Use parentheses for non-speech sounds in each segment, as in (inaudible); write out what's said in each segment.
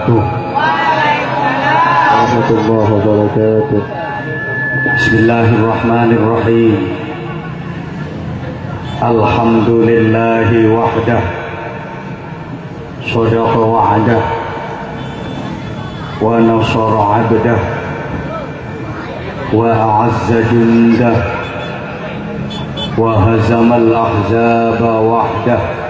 wabarakatuh. Warahmatullahi wabarakatuh. Bismillahirrahmanirrahim. Alhamdulillahi wahdah. Sadaqa wa'adah. Wa nasara 'abdah. Wa a'azza jundah. Wa hazamal ahzaba wahdah.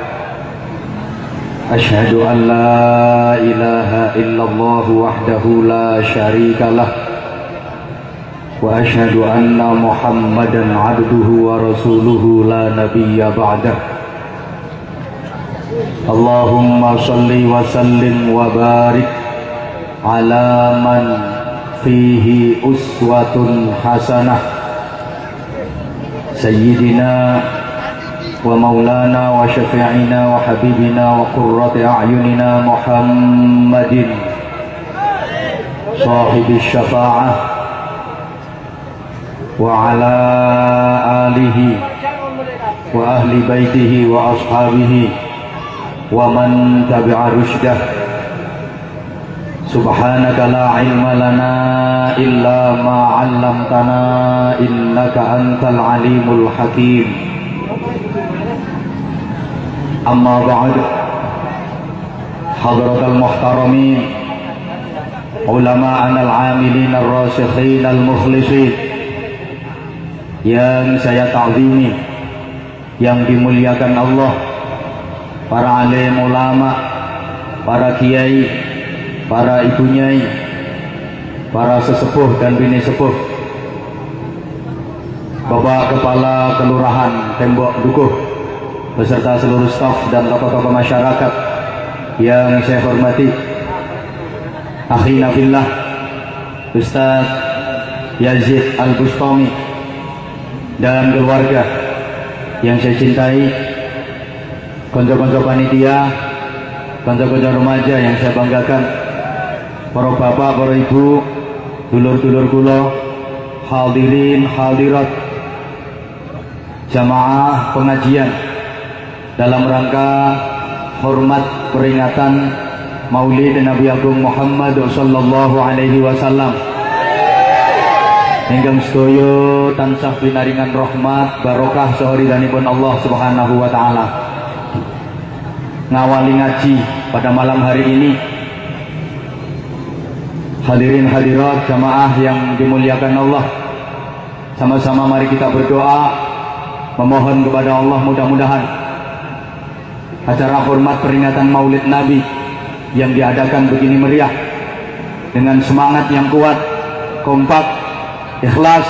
أشهد أن لا إله إلا الله وحده لا شريك له وأشهد أن محمدا عبده ورسوله لا نبي بعده. اللهم صل وسلم وبارك على من فيه أسوة حسنة. سيدنا ومولانا وشفيعنا وحبيبنا وقرة أعيننا محمد صاحب الشفاعة وعلى آله وأهل بيته وأصحابه ومن تبع رشده. سبحانك لا علم لنا إلا ما علمتنا إنك أنت العليم الحكيم. أما بعد حضرة المحترمين علماءنا العاملين الراسخين المخلصين yang saya ta'zimi yang dimuliakan Allah para alim ulama para kiai para ibu nyai para sesepuh dan bini sepuh Bapak Kepala Kelurahan Tembok Dukuh beserta seluruh staf dan tokoh-tokoh masyarakat yang saya hormati. Akhina Fillah Ustaz Yazid Al-Bustami dan keluarga yang saya cintai konco-konco panitia konco-konco remaja yang saya banggakan para bapak, para ibu dulur-dulur kula hadirin hadirat jamaah pengajian dalam rangka hormat peringatan Maulid Nabi Agung Muhammad sallallahu alaihi wasallam. Ingkang sedaya tansah pinaringan rahmat barokah sahuridanipun Allah Subhanahu wa taala. Ngawali ngaji pada malam hari ini. Hadirin hadirat jamaah yang dimuliakan Allah. Sama-sama mari kita berdoa memohon kepada Allah mudah-mudahan acara hormat peringatan Maulid Nabi yang diadakan begini meriah dengan semangat yang kuat, kompak, ikhlas.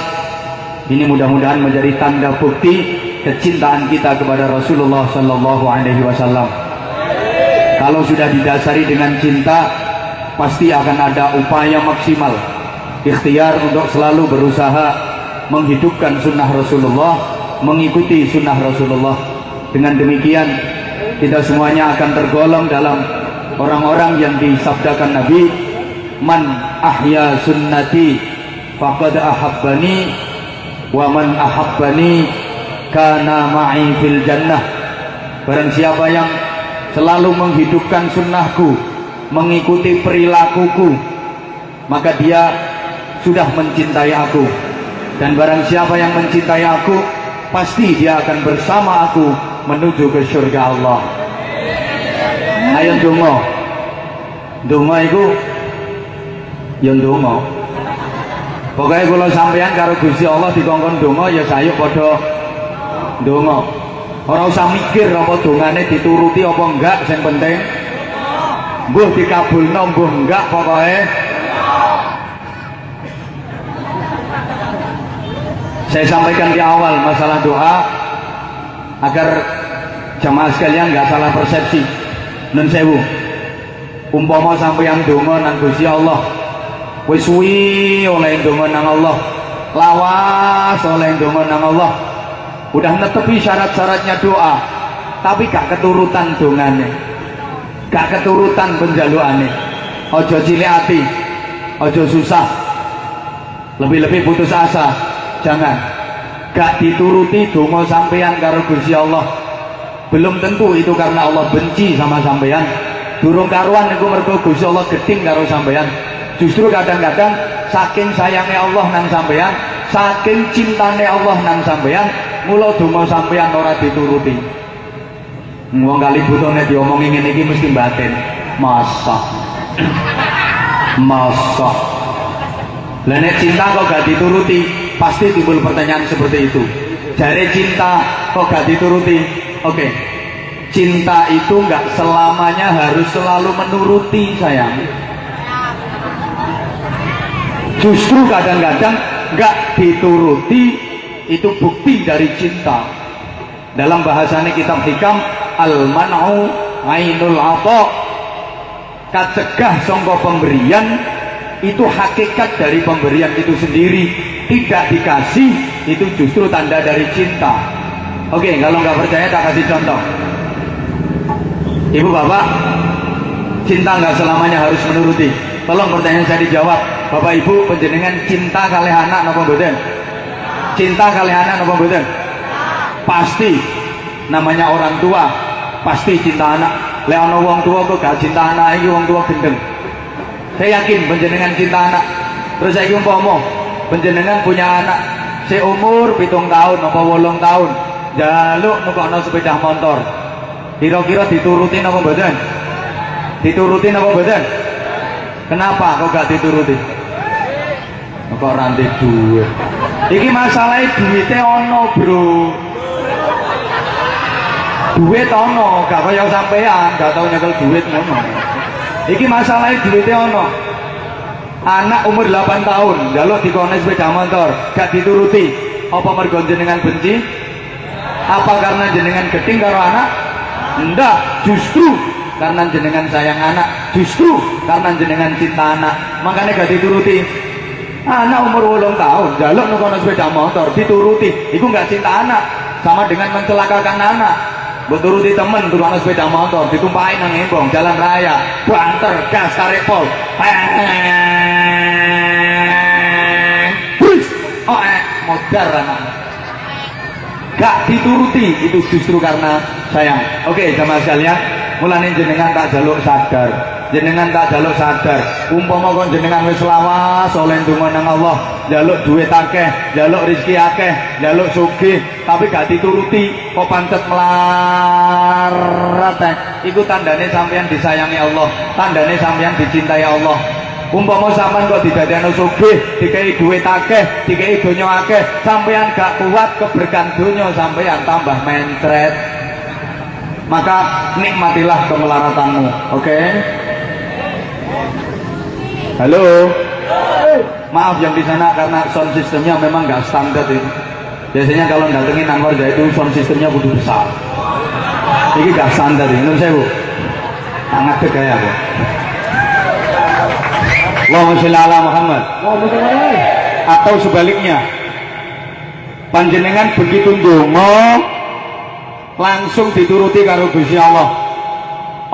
Ini mudah-mudahan menjadi tanda bukti kecintaan kita kepada Rasulullah Sallallahu Alaihi Wasallam. Kalau sudah didasari dengan cinta, pasti akan ada upaya maksimal, ikhtiar untuk selalu berusaha menghidupkan sunnah Rasulullah, mengikuti sunnah Rasulullah. Dengan demikian, kita semuanya akan tergolong dalam orang-orang yang disabdakan Nabi. Man ahya sunnati faqad ahabbani wa man ahabbani kana ma'i fil jannah. Barang siapa yang selalu menghidupkan sunnahku mengikuti perilakuku maka dia sudah mencintai aku. Dan barang siapa yang mencintai aku pasti dia akan bersama aku menuju ke surga Allah. Ayo dongo dongo itu ya dongo pokoknya kalau sampean karo Gusti Allah dikongkon dongo ya saya pada dongo orang usah mikir apa dongane dituruti apa enggak yang penting mbuh dikabulno mbuh enggak pokoknya saya sampaikan di awal masalah doa agar jamaah sekalian nggak salah persepsi. Nun sewu. Umpama sampeyan donga nang Gusti Allah wis suwi oleh donga nang Allah lawas oleh donga nang Allah. Udah netepi syarat-syaratnya doa tapi gak keturutan dongane. Gak keturutan penjaluane. Ojo cilik hati ojo susah. Lebih-lebih putus asa jangan. Gak dituruti donga sampeyan karo Gusti Allah belum tentu itu karena Allah benci sama sampeyan durung karuan niku mergo Gusti Allah geding karo sampean. Justru kadang-kadang saking sayangnya Allah nang sampean saking cintane Allah nang sampean mula donga sampean ora dituruti. Wong kali butone diomongi ngene iki mesti batin. Masa? Masa? Lah cinta kok gak dituruti pasti timbul pertanyaan seperti itu. Dari cinta kok gak dituruti oke. Okay. cinta itu gak selamanya harus selalu menuruti sayang. Justru kadang-kadang gak dituruti itu bukti dari cinta. Dalam bahasanya kitab hikam al-man'u ainul ato kacegah songko pemberian itu hakikat dari pemberian itu sendiri. Tidak dikasih itu justru tanda dari cinta oke kalau nggak percaya tak kasih contoh. Ibu bapak cinta nggak selamanya harus menuruti. Tolong pertanyaan saya dijawab. Bapak ibu penjenengan cinta kali anak nopo boten cinta kali anak nopo boten pasti. Namanya orang tua pasti cinta anak. Leono wong tua kok gak cinta anak ini wong tua gendeng. Saya yakin penjenengan cinta anak. Terus saya umpama penjenengan punya anak. Seumur pitung tahun apa wolong tahun jaluk nukokno sepeda motor. Kira-kira diturutin apa badan diturutin apa badan kenapa kok gak dituruti? Kok rantai duit. Ini masalahnya duitnya ono bro. Duit ono gak kaya sampean gak tau nyekel duit ngono. Iki masalahnya duitnya ono. Anak umur 8 tahun, jaluk dikone sepeda motor, gak dituruti. Apa mergo jenengan benci? Apa karena jenengan geding karo anak? Enggak, justru karena jenengan sayang anak, justru karena jenengan cinta anak. Makanya gak dituruti. Anak umur 8 tahun, jaluk nukono sepeda motor, dituruti. Itu gak cinta anak, sama dengan mencelakakan anak Mbok turuti temen turun sepeda motor ditumpahin nang embong jalan raya banter gas tarik pol gak dituruti itu justru karena sayang. Oke sama sekalian mulane jenengan tak jaluk sadar. Jenengan tak jaluk sadar. Umpama kon jenengan wis lawas oleh Allah. Jaluk duit akeh jaluk rezeki akeh jaluk sugih. Tapi gak dituruti kok pancet melarat eh. Iku tandane sampeyan disayangi Allah tandane sampeyan dicintai Allah umpama sampean kok didadekno sugih dikai duit akeh dikai donya akeh sampeyan gak kuat keberkahan donya sampeyan tambah mencret maka nikmatilah kemelaratanmu oke okay? Halo. Maaf yang di sana karena sound sistemnya memang nggak standar ini. Biasanya kalau datengin nang warga itu sound sistemnya kudu besar. Ini nggak standar ini, saya bu. Sangat gaya bu. Allahumma sholli ala Muhammad. Atau sebaliknya, panjenengan begitu ndonga langsung dituruti karo Gusti Allah.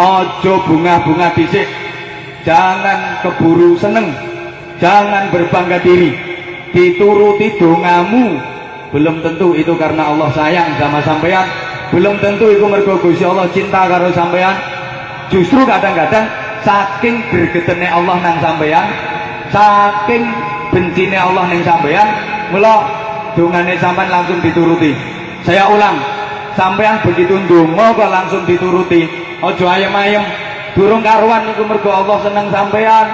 Ojo bunga-bunga dhisik. Jangan keburu seneng. Jangan berbangga diri. Dituruti dongamu. Belum tentu itu karena Allah sayang sama sampean. Belum tentu itu mergo Gusti Allah cinta karo sampean. Justru kadang-kadang saking bergetene Allah nang sampean saking bencine Allah nang sampean mula dongane sampean langsung dituruti saya ulang sampean begitu ndonga kok langsung dituruti ojo ayem-ayem Durung karuan niku mergo Allah seneng sampean.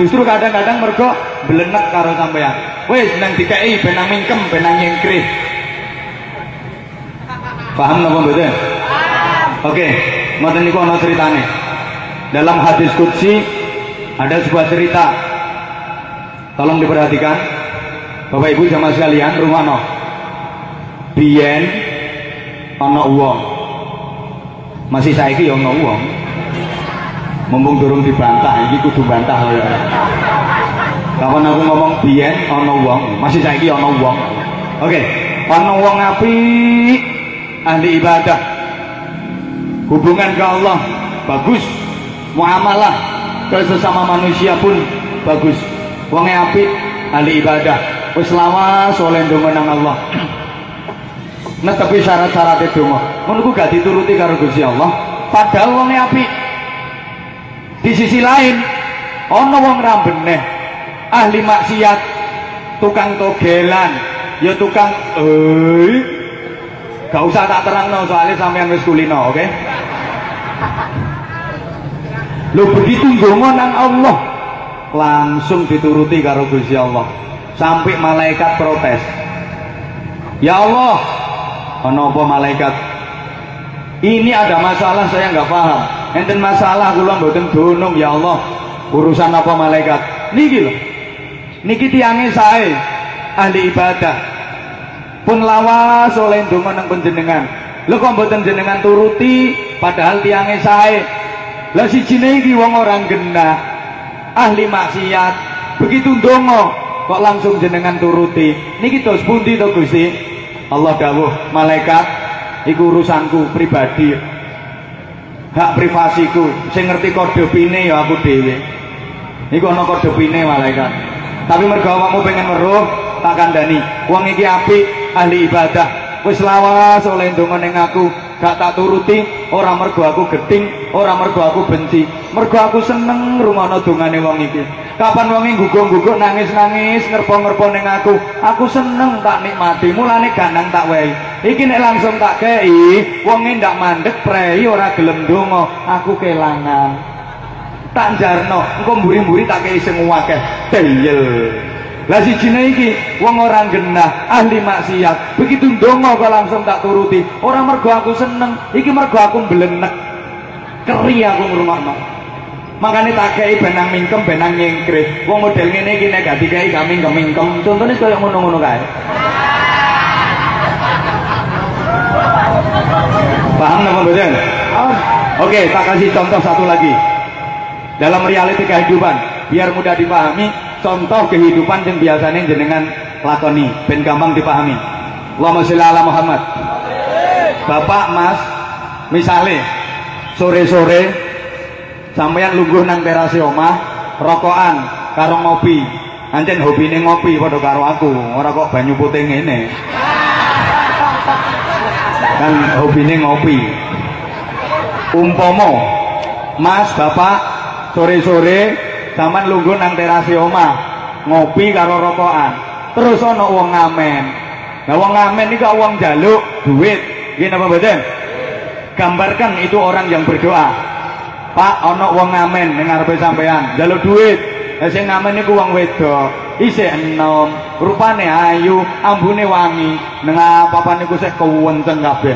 Justru kadang-kadang mergo belenek karo sampean. Wis nang dikai ben nang mingkem ben nang nyengkrit. Paham napa mboten? Oke, ngoten niku ana ceritane. Dalam hadis qudsi ada sebuah cerita. Tolong diperhatikan. Bapak Ibu sama sekalian, rumah no. Biyen ana uang. Masih saiki ya ana uang mumpung durung dibantah iki kudu bantah ya kapan aku ngomong biyen ana wong masih saiki ana wong oke okay. ana wong api ahli ibadah hubungan ke Allah bagus muamalah ke sesama manusia pun bagus. Wong api ahli ibadah. Wis lawas oleh ndonga nang Allah. Nah tapi syarat-syarat itu ngono gak dituruti karo Gusti Allah. Padahal wong apik. Di sisi lain ana wong ra beneh. Ahli maksiat tukang togelan. Ya tukang eh gak usah tak terangno soalnya sampean wis kulino oke? okay? Lo begitu ndonga nang Allah langsung dituruti karo Gusti Allah. Sampai malaikat protes. Ya Allah kenapa malaikat? Ini ada masalah saya nggak paham. Enten masalah kula mboten dunung ya Allah. Urusan apa malaikat? Niki lho. Niki tiange sae ahli ibadah. Pun lawas oleh ndonga nang panjenengan. Lho kok mboten jenengan turuti? Padahal tiange sae lah si iki wong orang genah. Ahli maksiat. Begitu ndonga kok langsung jenengan turuti? Niki tos pundi to Gusti? Allah dawuh malaikat iku urusanku pribadi. Hak privasiku. Sing ngerti kode pine ya aku dhewe. Iku ana kode pine malaikat. Tapi mergo awakmu pengen weruh tak kandhani. Wong iki apik ahli ibadah. Wis lawas oleh ndonga ning aku. Gak tak turuti ora mergo aku geding ora mergo aku benci. Mergo aku seneng rungono dongane wong iki. Kapan wonge guguk-guguk nangis-nangis ngerpo-ngerpo ning aku? Aku seneng tak nikmati mulane ganang tak wehi. Iki nek langsung tak kei wonge ndak mandek prei ora gelem donga aku kelangan. Tak jarno engko mburi-mburi tak kei sing akeh. Deyel lah si Cina iki wong orang genah, ahli maksiat. Begitu ndonga kok langsung tak turuti. Orang mergo aku seneng, iki mergo aku mblenek. Keri aku ngrungokno. Makane tak kei benang mingkem benang nyengkre. Wong model ngene iki nek gak dikei gak mingkem-mingkem. Contone koyo ngono-ngono kae. Paham napa mboten? Oke, tak kasih contoh satu lagi. Dalam realiti kehidupan, biar mudah dipahami, contoh kehidupan yang biasanya jenengan lakoni. Ben gampang dipahami. Allahumma sholli ala Muhammad. Bapak Mas misalnya sore-sore sampeyan lungguh nang terasi omah rokokan karo ngopi. Ancen hobine ngopi padha karo aku ora kok banyu putih ngene. Kan hobine ngopi. Umpomo Mas Bapak sore-sore Zaman lungguh nang terasi omah, ngopi karo rokokan. Terus ana wong ngamen. Nah wong ngamen iki wong jaluk duit. Nggih napa mboten? Gambarkan itu orang yang berdoa. Pak ana wong ngamen ning ngarepe sampean, jaluk duit. Lah ngamen niku wong wedok, isih enom, rupane ayu, ambune wangi. Nang apa-apa niku sik kewenceng kabeh.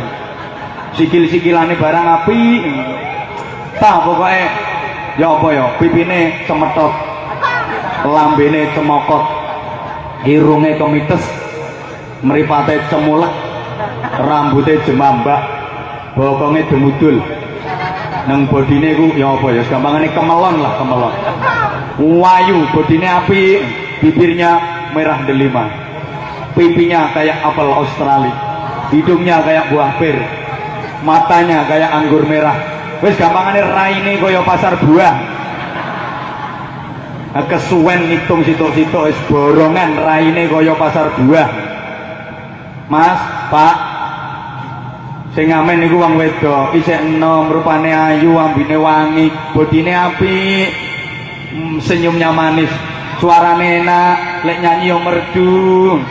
Sikil-sikilane barang api. Tak pokoknya ya apa ya? Pipine cemetot. Lambene cemokot. Irunge kemites. Mripate cemulek rambutnya jemambak. Bokonge demudul nang bodine ku ya apa ya? Gampangane kemelon lah kemelon. Wayu bodine api. Bibirnya merah delima. Pipinya kayak apel Australia. Hidungnya kayak buah pir matanya kayak anggur merah wis gampangane raine kaya pasar buah. Kesuwen ngitung situk-situk wis borongan raine kaya pasar buah. Mas, Pak sing ngamen niku wong wedok. Isih enom rupane ayu ambine wangi bodine apik mm, senyumnya manis suarane enak lek nyanyi yo merdu.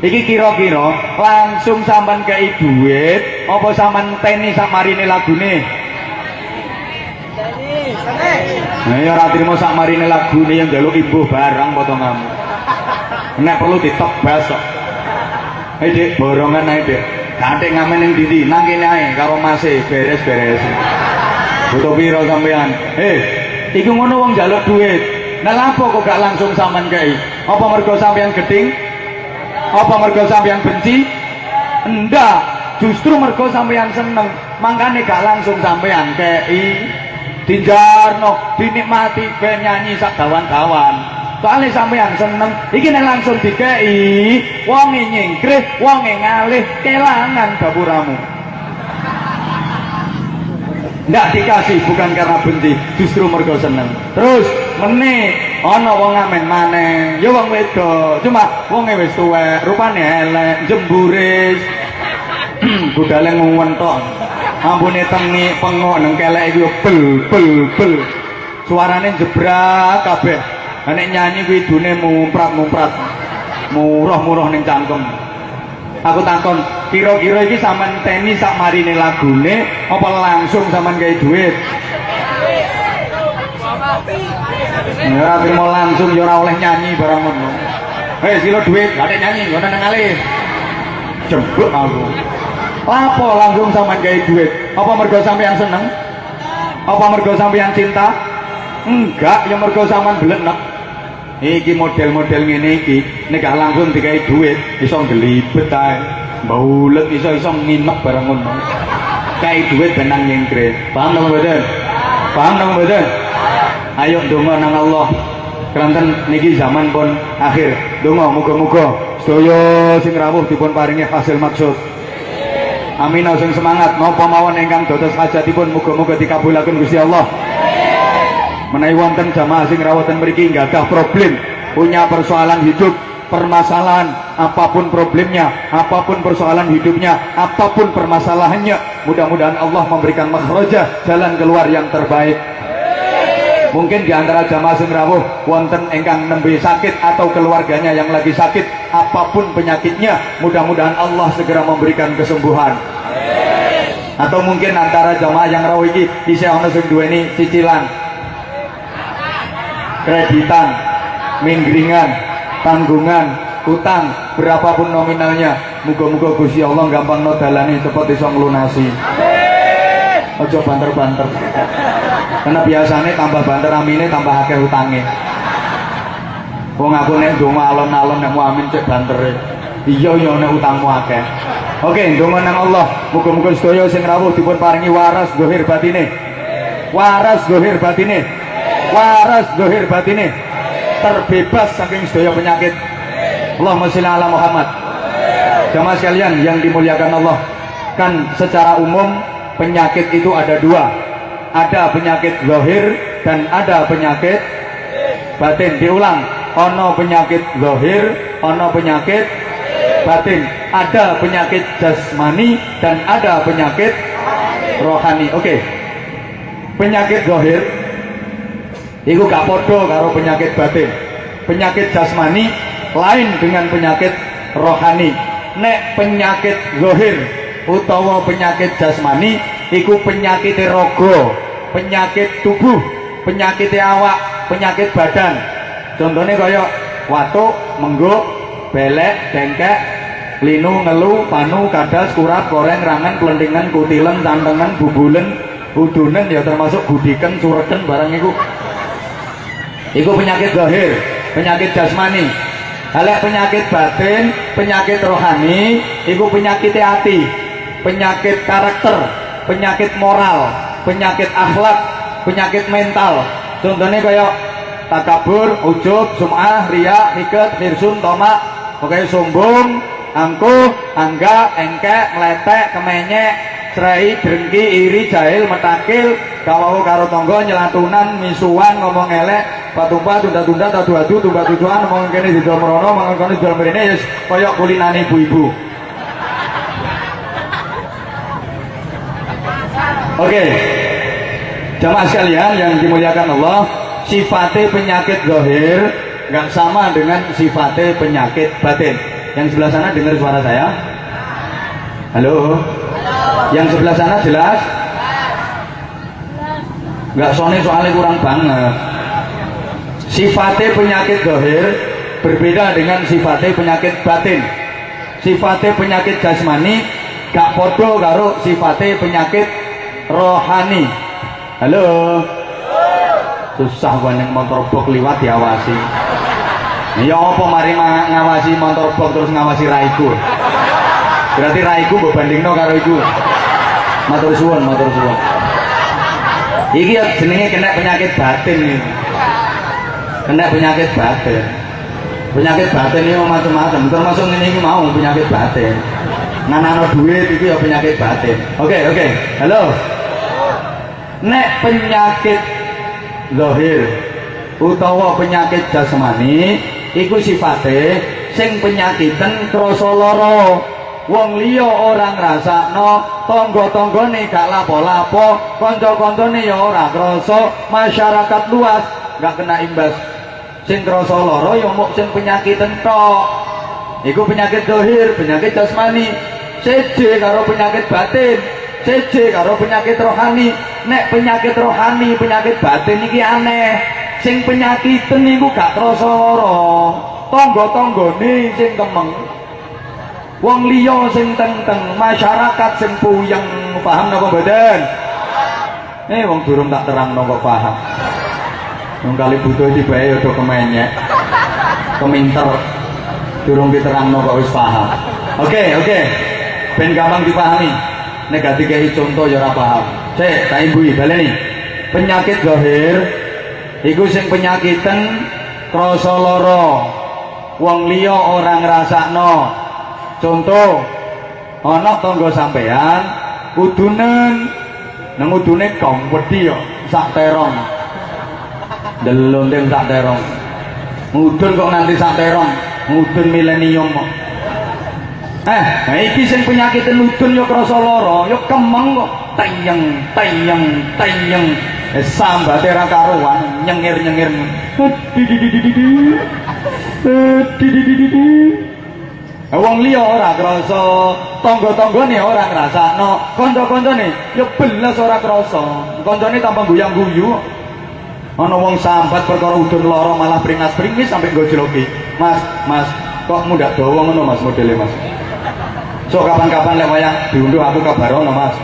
Iki kira-kira langsung sampean kei duit apa sampean teni sak marine lagune Nah ya ora trimo sak marine lagune yang njaluk ibu barang potonganmu. Nek perlu ditebas kok. Hei Dik, borongan ae Dik. Ngamen ning ndi? Nang kene ae karo Mas e beres-beres. Butuh piro sampean? Hei, iki ngono wong njaluk duit. Nah lapo kok gak langsung sampean kei? Apa mergo sampean geding? Apa mergo sampean benci? Enggak, justru mergo sampean seneng. Mangkane gak langsung sampean kei dijarno dinikmati ben nyanyi sak kawan-kawan soalnya sampean seneng iki nek langsung dikei wonge nyingkrih wonge ngalih kelangan dapuramu ndak dikasih bukan karena benci justru mergo seneng. Terus meneh ana wong ngamen maneh. Ya wong wedok cuma wonge wis tuwek rupane elek jemburis. (clears throat) Budale nguwentok ampune tengi pengok nang kelek iki bel bel bel suarane jebrak kabeh nek nyanyi kuwi dune mumprat-mumprat murah-murah ning cangkem aku takon kira-kira iki sampean teni sak marine lagune apa langsung sampean gawe duit Ya mau langsung ya ora oleh nyanyi barang ngono. Hei silo duit, gak nyanyi, gak ada ngalih. Jembuk aku. Lapo langsung sampean gawe duit? Apa mergo sampean seneng? Apa mergo sampean cinta? Enggak, ya mergo sampean belenek. Iki model-model ngene iki nek langsung digawe duit iso ngelibet ae. Baulet iso-iso nginep barang ngono. Kae duit benang nyengkre. Paham nang mboten? Paham nang mboten? Ayo donga nang Allah. Keranten niki zaman pun akhir. Donga muga-muga sedaya sing rawuh dipun paringi hasil maksud. Amin sing semangat napa mawon ingkang dados hajatipun muga-muga dikabulaken Gusti Allah. Menawi wonten jamaah sing rawatan mriki ada problem, punya persoalan hidup, permasalahan, apa pun problemnya, apa pun persoalan hidupnya, apa pun permasalahannya, mudah-mudahan Allah memberikan makhraja, jalan keluar yang terbaik. Mungkin di antara jamaah sing rawuh wonten ingkang nembe sakit atau keluarganya yang lagi sakit, apa pun penyakitnya, mudah-mudahan Allah segera memberikan kesembuhan. Atau mungkin antara jamaah yang rawuh iki bisa ana sing duweni cicilan. Kreditan, minggringan, tanggungan, utang, berapapun nominalnya, muga-muga Gusti Allah gampang no dalane cepet iso nglunasi. Aja banter-banter. Karena biasanya tambah banter amine tambah akeh utange. Wong aku nek donga alon-alon nek amin cek bantere. Iya iya nek utangmu akeh. Oke, donga nang Allah. Muga-muga sedaya sing rawuh dipun paringi waras zahir batine. Waras zahir batine. Waras zahir batine. Terbebas saking sedaya penyakit. Allahumma sholli ala Muhammad. Jamaah sekalian yang dimuliakan Allah. Kan secara umum penyakit itu ada dua ada penyakit zahir dan ada penyakit batin. Diulang. Ono penyakit zahir ono penyakit batin. Ada penyakit jasmani dan ada penyakit rohani. Oke. Okay. penyakit zahir itu gak podo karo penyakit batin. Penyakit jasmani lain dengan penyakit rohani. Nek penyakit zahir utawa penyakit jasmani iku penyakit rogo penyakit tubuh penyakit awak penyakit badan. Contohnya kaya watuk mengguk belek dengkek linu ngelu panu kadas kurat koreng rangan kelentingan kutilen tantengan bubulen udunen ya termasuk gudiken sureken barang itu itu penyakit zahir penyakit jasmani. Halek penyakit batin, penyakit rohani, itu penyakit hati, penyakit karakter, penyakit moral, penyakit akhlak, penyakit mental. Contohnya kayak takabur, ujub, sum'ah, ria, hiket, hirsun, tomak, pokoknya sombong, angkuh, angga, engkek, meletek, kemenyek, serai, drengki, iri, jahil, metakil, kalau karo tonggo, nyelatunan, misuan, ngomong elek, patumpa, tunda-tunda, tadu-adu, tumba-tujuan, ngomong kene di dalam rono, ngomong kene di dalam merine, yes, koyok kulinani ibu-ibu. Oke. Okay. Jamaah sekalian yang dimuliakan Allah, sifatnya penyakit zahir nggak sama dengan sifatnya penyakit batin. Yang sebelah sana dengar suara saya? Halo? Yang sebelah sana jelas? Nggak sone soalnya kurang banget. Sifatnya penyakit zahir berbeda dengan sifatnya penyakit batin. Sifatnya penyakit jasmani gak podo karo sifatnya penyakit rohani. Halo. Susah yang motor bok liwat diawasi. Ya apa mari ngawasi motor bok terus ngawasi raiku? Berarti raiku berbanding no karo iku. Matur suwun matur suwun. Iki ya jenenge kena penyakit batin nih kena penyakit batin. Penyakit batin ini macam-macam. Termasuk ini mau penyakit batin. Nganano duit itu ya penyakit batin. Oke okay, oke. Okay. halo nek penyakit zahir utawa penyakit jasmani iku sifate sing penyakitan krasa lara. Wong liya ora ngrasakno tangga-tanggane gak lapo-lapo kanca-kancane ya ora krasa masyarakat luas gak kena imbas. Sing krasa lara ya muk sing penyakit entok iku penyakit dohir penyakit jasmani seje karo penyakit batin seje karo penyakit rohani. Nek penyakit rohani penyakit batin iki aneh. Sing penyakit niku gak krasa lara tangga-tanggane sing kemeng. Wong liya sing teng-teng masyarakat sing puyeng. Paham napa mboten? Eh wong durung tak terang kok paham. Wong kali butuh tibae ya do kemenyek. Keminter. Durung diterang kok wis paham. Oke okay, oke. Okay. ben gampang dipahami nek gak contoh ya ora paham. Sik tak imbui baleni penyakit zahir iku sing penyakiten krasa lara. Wong liya ora ngrasakno. Contoh ana tangga sampean udunen nang udune kom wedi yo sak terong. Delondeng sak terong. Mudun kok nanti sak terong. Mudun milenium Eh, iki sing penyakit nudun yo krasa lara, yo kemeng kok tenyeng, tenyeng, tenyeng. Eh, sambat era karuan nyengir-nyengir. Eh, wong liya ora krasa, tangga-tanggane ora ngrasakno, kanca-kancane yo belas ora krasa. Kancane tanpa goyang guyu. Ana wong sambat perkara udun lara malah pringas-pringis sampe nggojloki. Mas, Mas, kok mundak dawa ngono Mas modele Mas? So kapan-kapan lek wayah diunduh aku kabarono mas.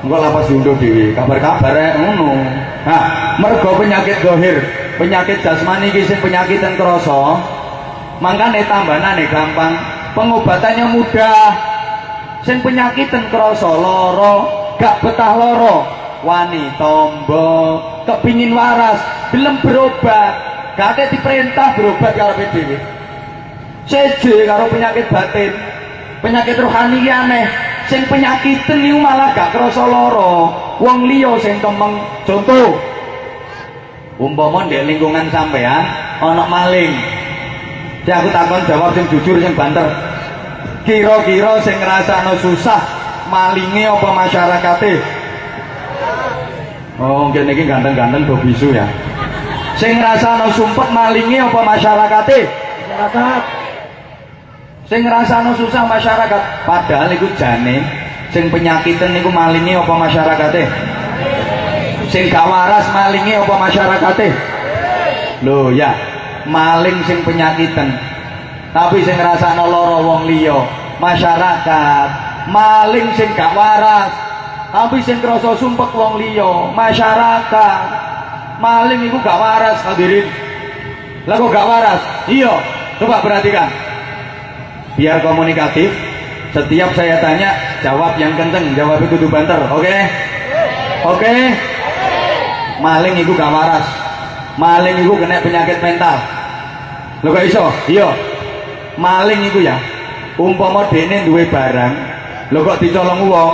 Engko lapas diunduh dhewe kabar-kabar ngono. Nah mergo penyakit dohir penyakit jasmani iki sing penyakit yang krasa mangkane tambanane gampang pengobatannya mudah. Sing penyakitan krasa lara gak betah lara. Wani tombo kepingin waras belum berobat. Gak ada diperintah berobat karo dhewe seje karo penyakit batin penyakit rohani aneh sing penyakitan niku malah gak krasa lara wong liya sing kemeng contoh umpama di lingkungan sampean ana maling Ya aku takon jawab sing jujur sing banter. Kira-kira sing ngrasakno susah malinge apa masyarakate? Oh, mungkin iki ganteng-ganteng do bisu ya. Sing ngrasakno sumpet malinge apa masyarakate? Masyarakat. Sing ngrasakno susah masyarakat, padahal iku jane sing penyakitan niku malinge apa masyarakate? Sing gak waras malinge apa masyarakate? Loh ya, maling sing penyakitan. Tapi sing ngrasakno lara wong liya masyarakat. Maling sing gak waras. Tapi sing krasa sumpek wong liya masyarakat. Maling iku gak waras hadirin. Lah kok gak waras? Iya coba perhatikan biar komunikatif setiap saya tanya jawab yang kenceng jawab itu banter oke okay? oke okay? maling itu gak waras maling itu kena penyakit mental Lho kok iso? Iya. Maling iku ya. Umpama dene duwe barang, lho kok dicolong wong,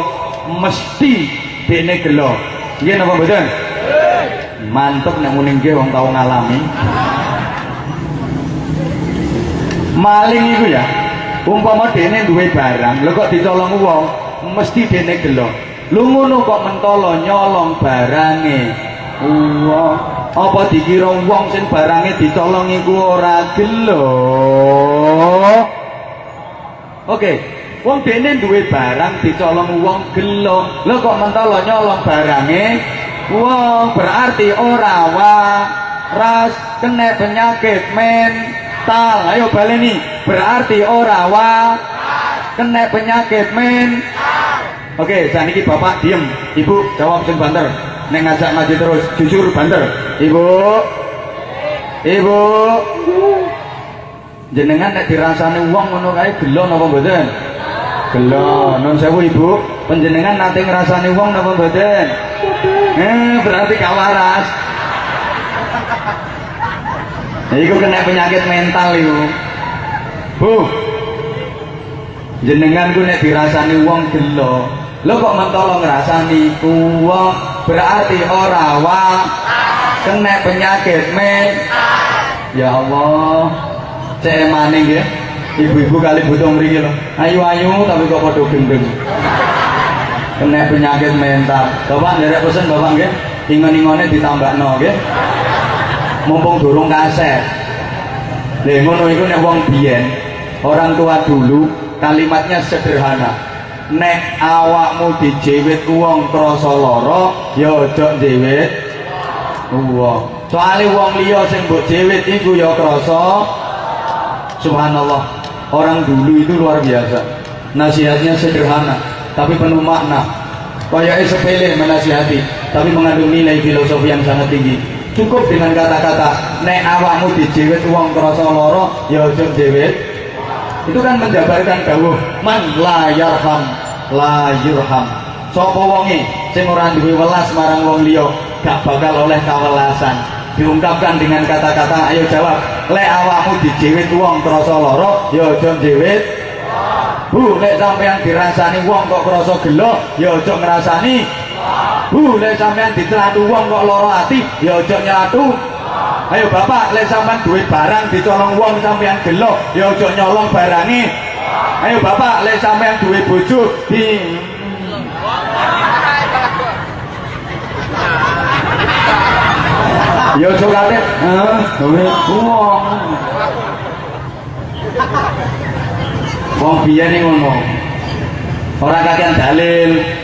mesti dene gelo. Nggih napa mboten? Mantep nek muni nggih wong tau ngalami. Maling iku ya. Umpama dene duwe barang, lho kok dicolong wong, mesti dene gelo. Lu ngono kok mentolo nyolong barange. Wah, apa dikira wong sing barange dicolong iku ora gelo oke wong dene duwe barang dicolong wong gelo lho kok mentolo nyolong barange? Wong berarti ora ras kena penyakit mental ayo baleni berarti ora kena penyakit mental oke saat ini bapak diem ibu jawab sing banter neng ngajak maju terus jujur banter Ibu. Ibu. Jenengan nek dirasani wong ngono kae gelo napa mboten? Gelo. Nun sewu Ibu, panjenengan nate ngrasani wong napa mboten? Eh, berarti gak waras. Iku kena penyakit mental iku. Bu. Jenengan ku nek dirasani wong gelo. Lo kok mentolo ngrasani wong berarti ora wong kena penyakit men ya Allah cek maning ya ibu-ibu kali butuh mriki lho ayu-ayu tapi kok padha gendeng kena penyakit mental bapak nderek pesen bapak nggih ingon-ingone ditambahno nggih mumpung durung kaset. Lha ngono iku nek wong biyen. Orang tua dulu kalimatnya sederhana. Nek awakmu dijewit wong krasa lara ya aja jewit wong soalnya wong liya sing mbok jewit iku ya krasa. Subhanallah. Orang dulu itu luar biasa. Nasihatnya sederhana tapi penuh makna. Kayak sepele menasihati tapi mengandung nilai filosofi yang sangat tinggi cukup dengan kata-kata nek awakmu dijewit wong krasa lara ya aja jewit itu kan menjabarkan dawuh man la yarham la yurham. Sapa wonge sing ora duwe welas marang wong liya gak bakal oleh kawelasan. Diungkapkan dengan kata-kata ayo jawab lek awakmu dijewit wong krasa lara ya aja njewit Bu, lek sampean dirasani wong kok krasa gelo, ya aja ngrasani. Bu, lek sampean dicelatu wong kok lara ati, ya aja nyatu. Ayo Bapak, lek sampean duit barang dicolong wong sampean gelo, ya aja nyolong barange. Ayo Bapak, lek sampean duwe bojo di Ya aja kate, heeh, duwe wong. Wong biyen ngono. Ora kakean dalil.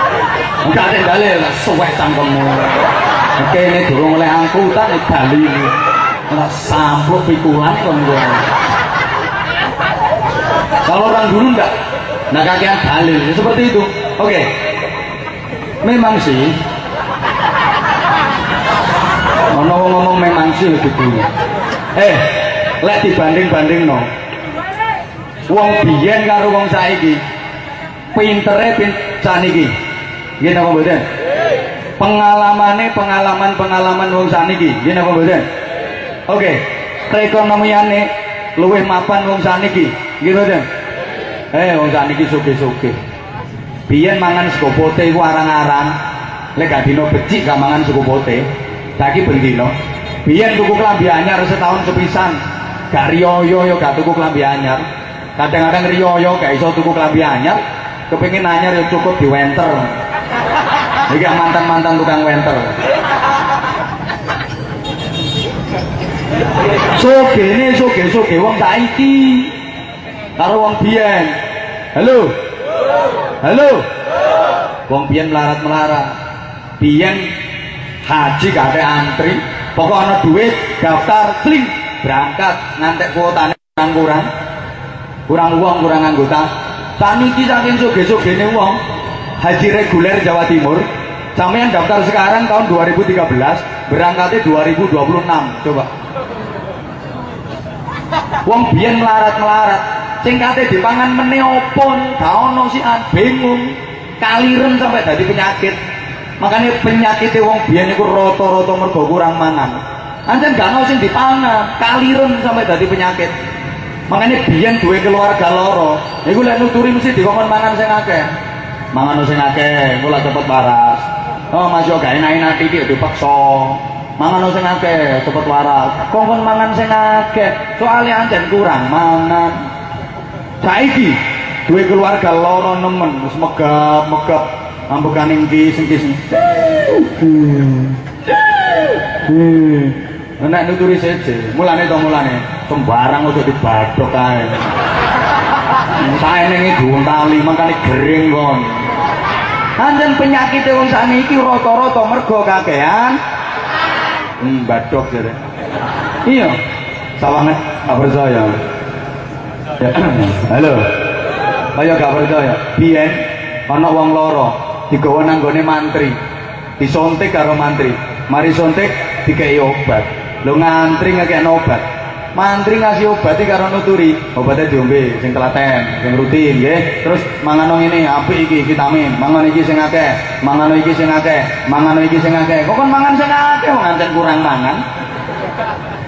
Enggak ada dalil, suwek cangkemmu. Kene durung oleh angkutan dalil. Ora sampluk pikulan kon Kalau orang dulu enggak, nah kakean dalil ya, seperti itu. Oke, memang sih. Ono wong ngomong memang sih gitu. Eh, lek dibanding-banding no. Wong biyen karo wong saiki. Pintere pin saniki. Nggih napa mboten? Pengalamane pengalaman-pengalaman wong saniki. Nggih napa mboten? Oke, perekonomiane luwih mapan wong saniki. Nggih mboten? Eh, wong saniki sugih-sugih. Biyen mangan sego pote iku arang-arang. Lek gak dino becik gak mangan sego pote. Saiki bendino. Biyen tuku klambi anyar setahun sepisan. Gak riyoyo yo gak tuku klambi anyar. Kadang-kadang riyoyo gak iso tuku klambi anyar. Kepengin anyar yo cukup diwenter. Iki mantan-mantan tukang wenter. Sogene soge-soge wong saiki. Karo wong biyen. Halo. Halo. Wong biyen melarat-melarat. Biyen haji gak antri. Pokok ana duit, daftar, kling, berangkat ngantek kuotane kurang kurang. Kurang uang, kurang anggota. Saniki saking soge-sogene wong haji reguler Jawa Timur. Sampeyan daftar sekarang tahun 2013, berangkatnya 2026. Coba. Wong biyen melarat-melarat, sing kate dipangan meneh opo, gak ono sih bingung. Kaliren sampai dadi penyakit. Makanya penyakit wong biyen iku rata-rata mergo kurang mangan. Anjen gak ono sing dipangan, kaliren sampai dadi penyakit. Makanya biyen duwe keluarga loro, iku lek nuturi mesti dikongkon mangan sing akeh. Mangan sing akeh, kula cepet waras. Oh, Mas yo gak enak-enak iki dipaksa. Mangan sing akeh, cepet waras. Kongkon mangan sing soalnya anjen kurang mangan. Saiki duwe keluarga loro nemen, wis megap-megap ambekan ing ki sing ki. Nek nuturi seje, mulane to mulane sembarang aja dibadhok kae. Saene iki diuntali makane gering kon. Anjen penyakit wong sakniki rata-rata mergo kakean hmm, badok jare. Iya. Sawanget gak percaya. Ya. (clears throat) Halo. Kaya gak percaya. Biyen ana wong loro digawa nang gone mantri. Disontek karo mantri. Mari sontek dikei obat. Lo ngantri ngekekno obat. Mantri ngasih obat iki karo nuturi. Obatnya diombe sing telaten sing rutin nggih. Terus mangan ini apik iki vitamin. Mangan iki sing akeh mangan iki sing akeh mangan iki sing akeh. Kok kon mangan sing akeh? Wong kurang mangan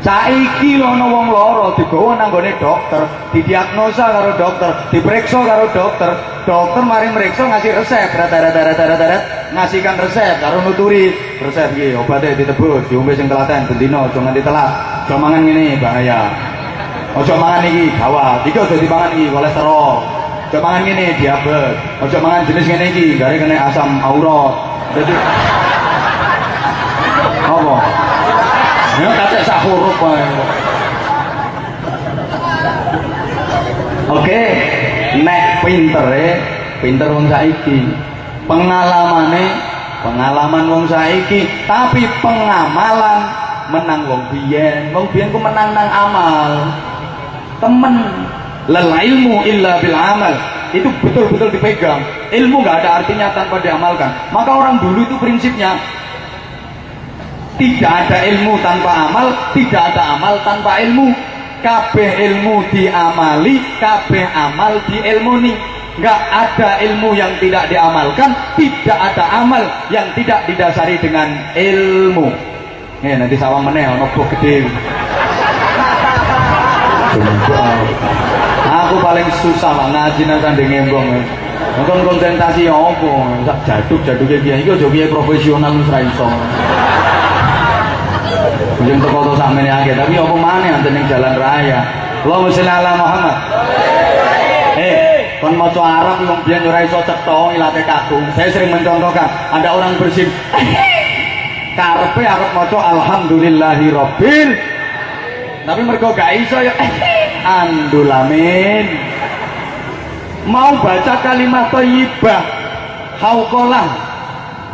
Saiki ana wong lara digawa nang gone dokter, didiagnosa karo dokter, diperiksa karo dokter. Dokter mari meriksa ngasih resep, darat-darat ngasihkan resep karo nuturi. Resep iki obatnya ditebus, diombe sing telaten ben dina aja nganti telat. Aja mangan ngene bahaya. Aja mangan iki gawat, iki aja dimangan iki kolesterol. Aja mangan ngene diabetes. Aja mangan jenis ngene iki, gare kena asam aurat. Jadi apa? Ya kate sak huruf wae. Oke, nek pintere, pinter wong saiki. Pengalamane pengalaman wong saiki, tapi pengamalan menang wong biyen. Wong biyen ku menang nang amal. Temen lal ilmu illa bil amal itu betul-betul dipegang. Ilmu nggak ada artinya tanpa diamalkan. Maka orang dulu itu prinsipnya tidak ada ilmu tanpa amal, tidak ada amal tanpa ilmu. Kabeh ilmu diamali, kabeh amal diilmuni. Enggak ada ilmu yang tidak diamalkan, tidak ada amal yang tidak didasari dengan ilmu. Nih nanti sawang meneh ono gede. Aku paling susah lah ngaji nang sanding ngembong. Nonton konsentrasi apa? Sak jaduk-jaduk kiai iki aja profesional ra iso. Ujung teko to sakmene akeh, tapi apa maneh wonten ning jalan raya. Allahumma sholli ala Muhammad. Eh, kon maca Arab wong biyen ora iso cetha ilate kagum. Saya sering mencontohkan, ada orang bersin (laughs) karepe arep maca alhamdulillahi rabbil tapi mergo gak iso ya (laughs) andulamin mau baca kalimat thayyibah hauqalah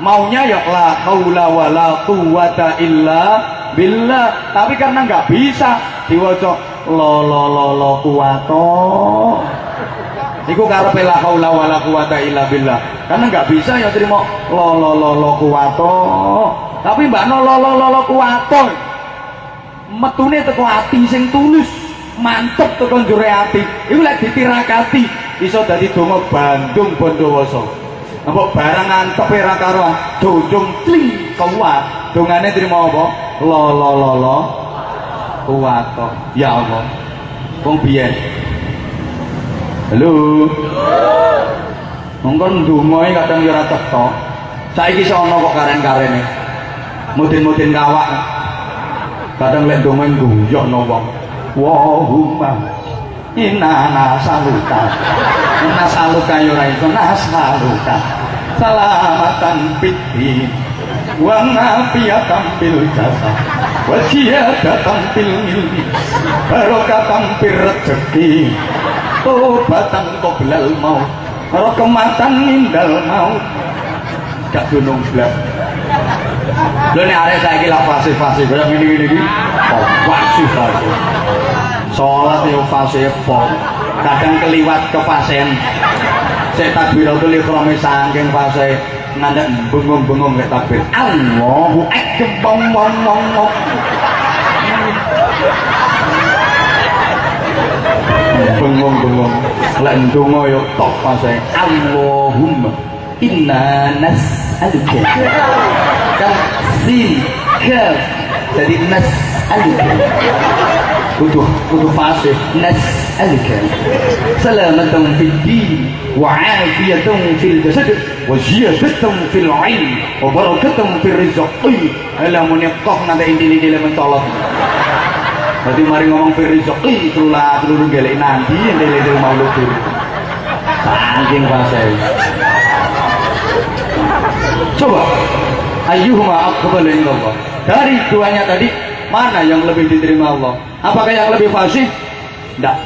maunya ya la haula wala quwata illa billah tapi karena nggak bisa diwaca lo lo lo lo kuwato Iku karepe la haula wala quwata illa billah. Karena nggak bisa ya terima lo lo lo lo kuwato. Tapi mbak no lo lo lo lo kuwato. Metune teko ati sing tulus, mantep teko njure ati. Iku lek ditirakati iso dadi donga Bandung Bondowoso. Mbok barang antep ora karuan, dojong cling kuat. Dongane terima apa? Lo lo lo lo kuwato. Ya Allah. Wong biyen Halo. Mongkon ndonga kadang ya ora cetha. Saiki iso ana kok karen-karene. Mudin-mudin kawak. Kadang lek ndonga guyono wong. Wahumma inna nasaluka. Nasaluka ya ora iso nasaluka. Salamatan fitri wa ngafiyatan fil jasad wa ziyadatan fil ilmi barokatan fil rezeki. Tobatan qoblal maut rahmatan mindal maut gak gunung blas lho nek arek saiki lah fase-fase kaya ngene-ngene iki? Fase-fase salat yo fase kadang keliwat ke saya takbiratul ikhrami saking fase ngandak bengong-bengong lek takbir Allahu akbar bong bong bong bengong-bengong lek ndonga yo tok fase. Allahumma inna nas'aluka. Kan sin kaf jadi nas'aluka kudu kudu fase nas'aluka salamatan fid din wa afiyatan fil jasad wa ziyadatan fil ilm wa barakatan fil rizqi ala muniqah nanda indili-indili mencolot Berarti mari ngomong firizqi itulah seluruh gelek nanti yang dari mau lutur. Saking fase. Coba ayyuhuma aqbalu indallah. Dari duanya tadi mana yang lebih diterima Allah? Apakah yang lebih fasih? Tidak.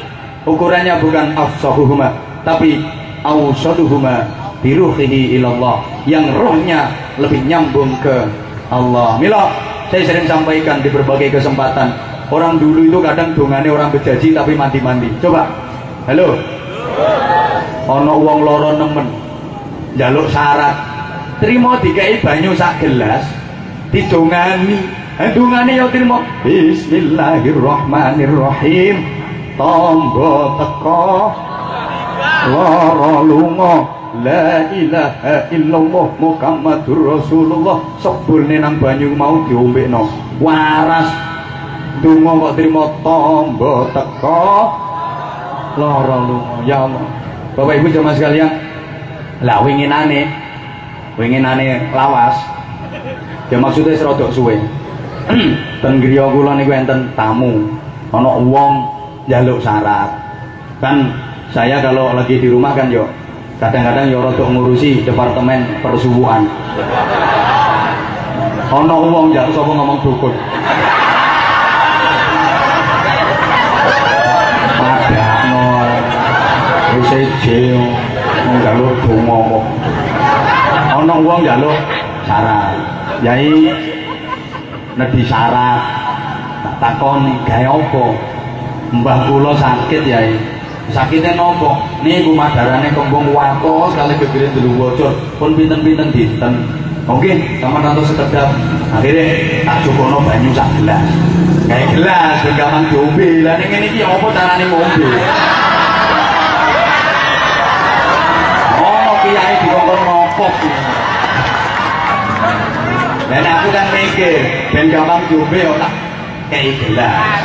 Ukurannya bukan afsahuhuma, tapi awsaduhuma biruhihi ilallah. Yang rohnya lebih nyambung ke Allah. Mila, saya sering sampaikan di berbagai kesempatan. Orang dulu itu kadang dongane orang bejaji tapi mandi-mandi. Coba. Halo. Ono wong loro nemen. Jaluk syarat. Terima dikai banyu sak gelas. Didongani Dungane ya trimo. Bismillahirrahmanirrahim. Tangga teka lara lunga. La ilaha illallah Muhammadur Rasulullah. Sebulne nang banyu mau diombekno. Waras. Dungo kok terima tombo teko. Lara lunga. Ya Allah. Bapak Ibu jemaah sekalian. Lah winginane. Winginane lawas. Ya maksudnya serodok suwe (clears throat) Ten griya kula niku enten tamu. Ana wong njaluk syarat. Kan saya kalau lagi di rumah kan yo kadang-kadang yo rada ngurusi departemen persubuhan ana wong njaluk sapa ngomong dukun padakno wis eje njaluk donga ana wong njaluk syarat. Yai nedhi syarat? Tak takon gawe apa? Mbah kula sakit ya sakitnya nopo? Niku madarane kembung watos kali gegere dulu bocor pun pinten-pinten oke sama nanti sekedap. Akhirnya tak cukono banyu sak gelas. Kayak gelas ben gampang diombe. Lah ngene iki apa carane ngombe? Oh kiai dikongkon nopok dan aku kan mikir ben gampang diombe otak kayak gelas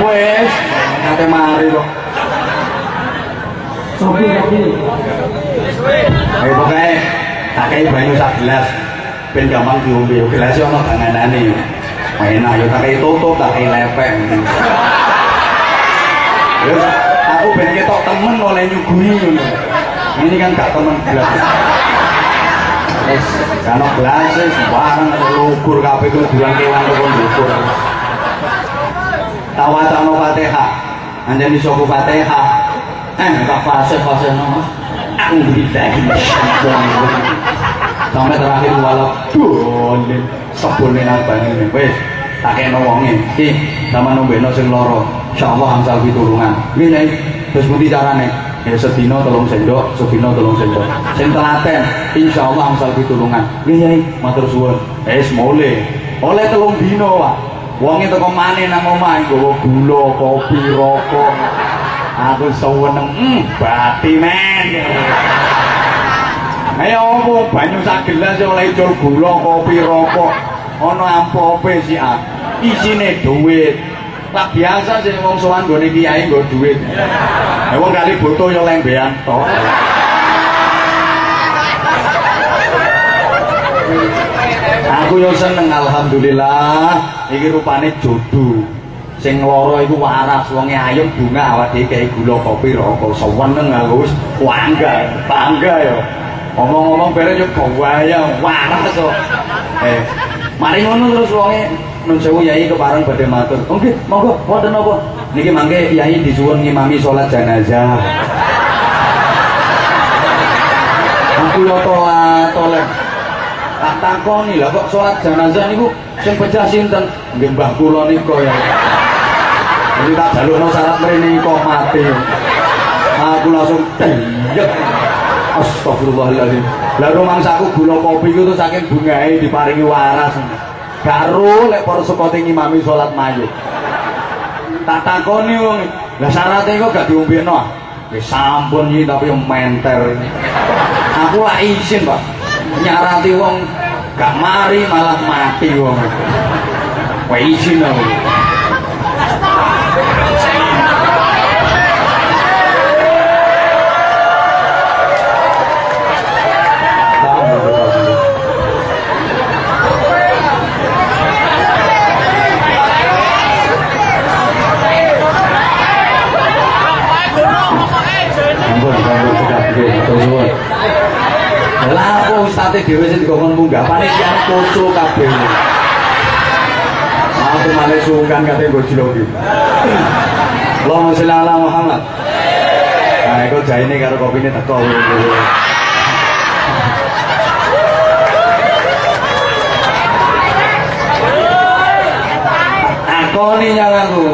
Wes, kate mari kok. Sopi, sopi. Ayo pokoke tak kei banyu sak gelas ben gampang diombe. Gelas yo ono ganganane. Enak yo tak kei tutup, tak kei lepek. Yo, aku ben ketok temen oleh nyuguhi ngono. Ini kan gak temen gelas. Wes, kan gelas wis bareng lugur kabeh ku dulang kewan kok lugur. Tawacano Fatihah. Anjani soku Fatihah. Eh, tak fase-fase no. Aku bidahi Sampai terakhir walau boleh sebulne nang banyu wis tak kena wonge. Iki sama nombeno sing loro insyaallah angsal pitulungan. Ngene terus pundi carane. Ya sedina tolong sendok sedina tolong sendok. Sing telaten insyaallah angsal pitulungan. Nggih yai matur suwun. Wis mule. Oleh telung dino Pak. Wonge teko maneh nang omah nggawa gula kopi rokok. Aku seweneng hmm, bati men. Ayo apa? Banyu sak gelas oleh jol gula kopi rokok ana ampope si ah. Isine duit. Tak biasa sih wong sowan gone kiai nggo ya wong kali butuh yo lembean tok. Aku yo seneng alhamdulillah. Iki rupane jodoh. Sing loro iku waras wonge ayem bunga awak dhewe kayak gula kopi rokok seweneng aku wis. Bangga bangga yo ngomong-ngomong bare yo gawaya waras kok. Eh mari ngono terus wonge nun sewu yai kepareng badhe matur oke monggo wonten apa niki mangke yai disuwun ngimami salat jenazah aku yo tolat toleh tak takoni lah kok salat jenazah niku sing pecah sinten nggih mbah kula nika ya Jadi tak jalukno syarat mrene kok mati. Aku langsung deyek. Astagfirullahaladzim. Lah rumangsaku gula kopi itu saking bungae diparingi waras. Karo lek para sekote ngimami salat mayit. Tak takoni wong, lah syaratnya kok gak diombekno. Wis sampun iki tapi menter. Aku lah izin, Pak. Nyarati wong gak mari malah mati wong. Wah izin aku. Ampun, suwun. Lah apa ustate dhewe sing dikon munggah panitia koco kabeh. Aku malah sungkan kate nggo jiloki. Allahumma sholli ala Muhammad. Nah, iku jaine karo kopine teko. Akoni nyang aku.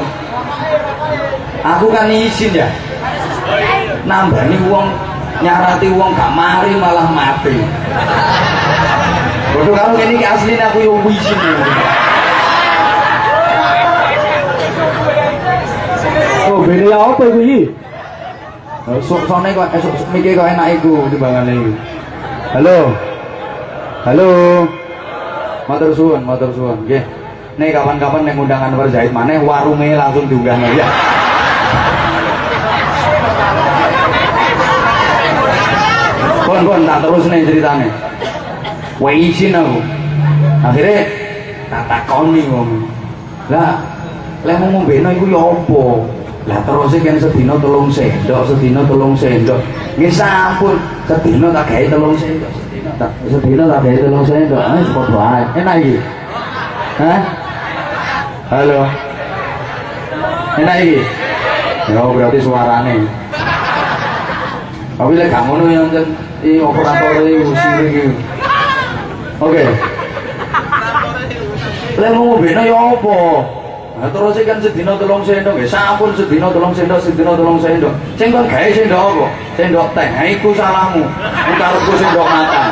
Aku kan izin ya. Nambani wong nyarati wong gak mari malah mati. Bodoh kalau ini asli aku yang izin. Oh, ya apa iku iki? Sok sone kok esuk mikir kok enak iku timbangane iku. Halo. Halo. Matur suwun, matur suwun. Nggih. Nek kapan-kapan nek undangan Zaid maneh warunge langsung diunggah ya. Pon pon tak terus nih ceritane. Wae izin aku. Akhirnya tak takoni ngomong. Lah, lek mau ngombeno iku ya apa? Lah terus kan sedina telung sendok, sedina telung sendok. Nggih sampun, sedina tak gawe telung sendok, sedina tak gawe telung sendok. Ah wis padha ae. Enak iki. Hah? Halo. Enak iki. Ya berarti suarane. Tapi lek gak ngono yang iki operator iki usir iki. Oke. Lek mau ngobeno ya apa? Nah, terus kan sedina telung sendok, ya sampun sedina telung sendok, sedina telung sendok. Sing kon gawe sendok apa? Sendok teh. Nah, iku salahmu. Iku karepku sendok matang.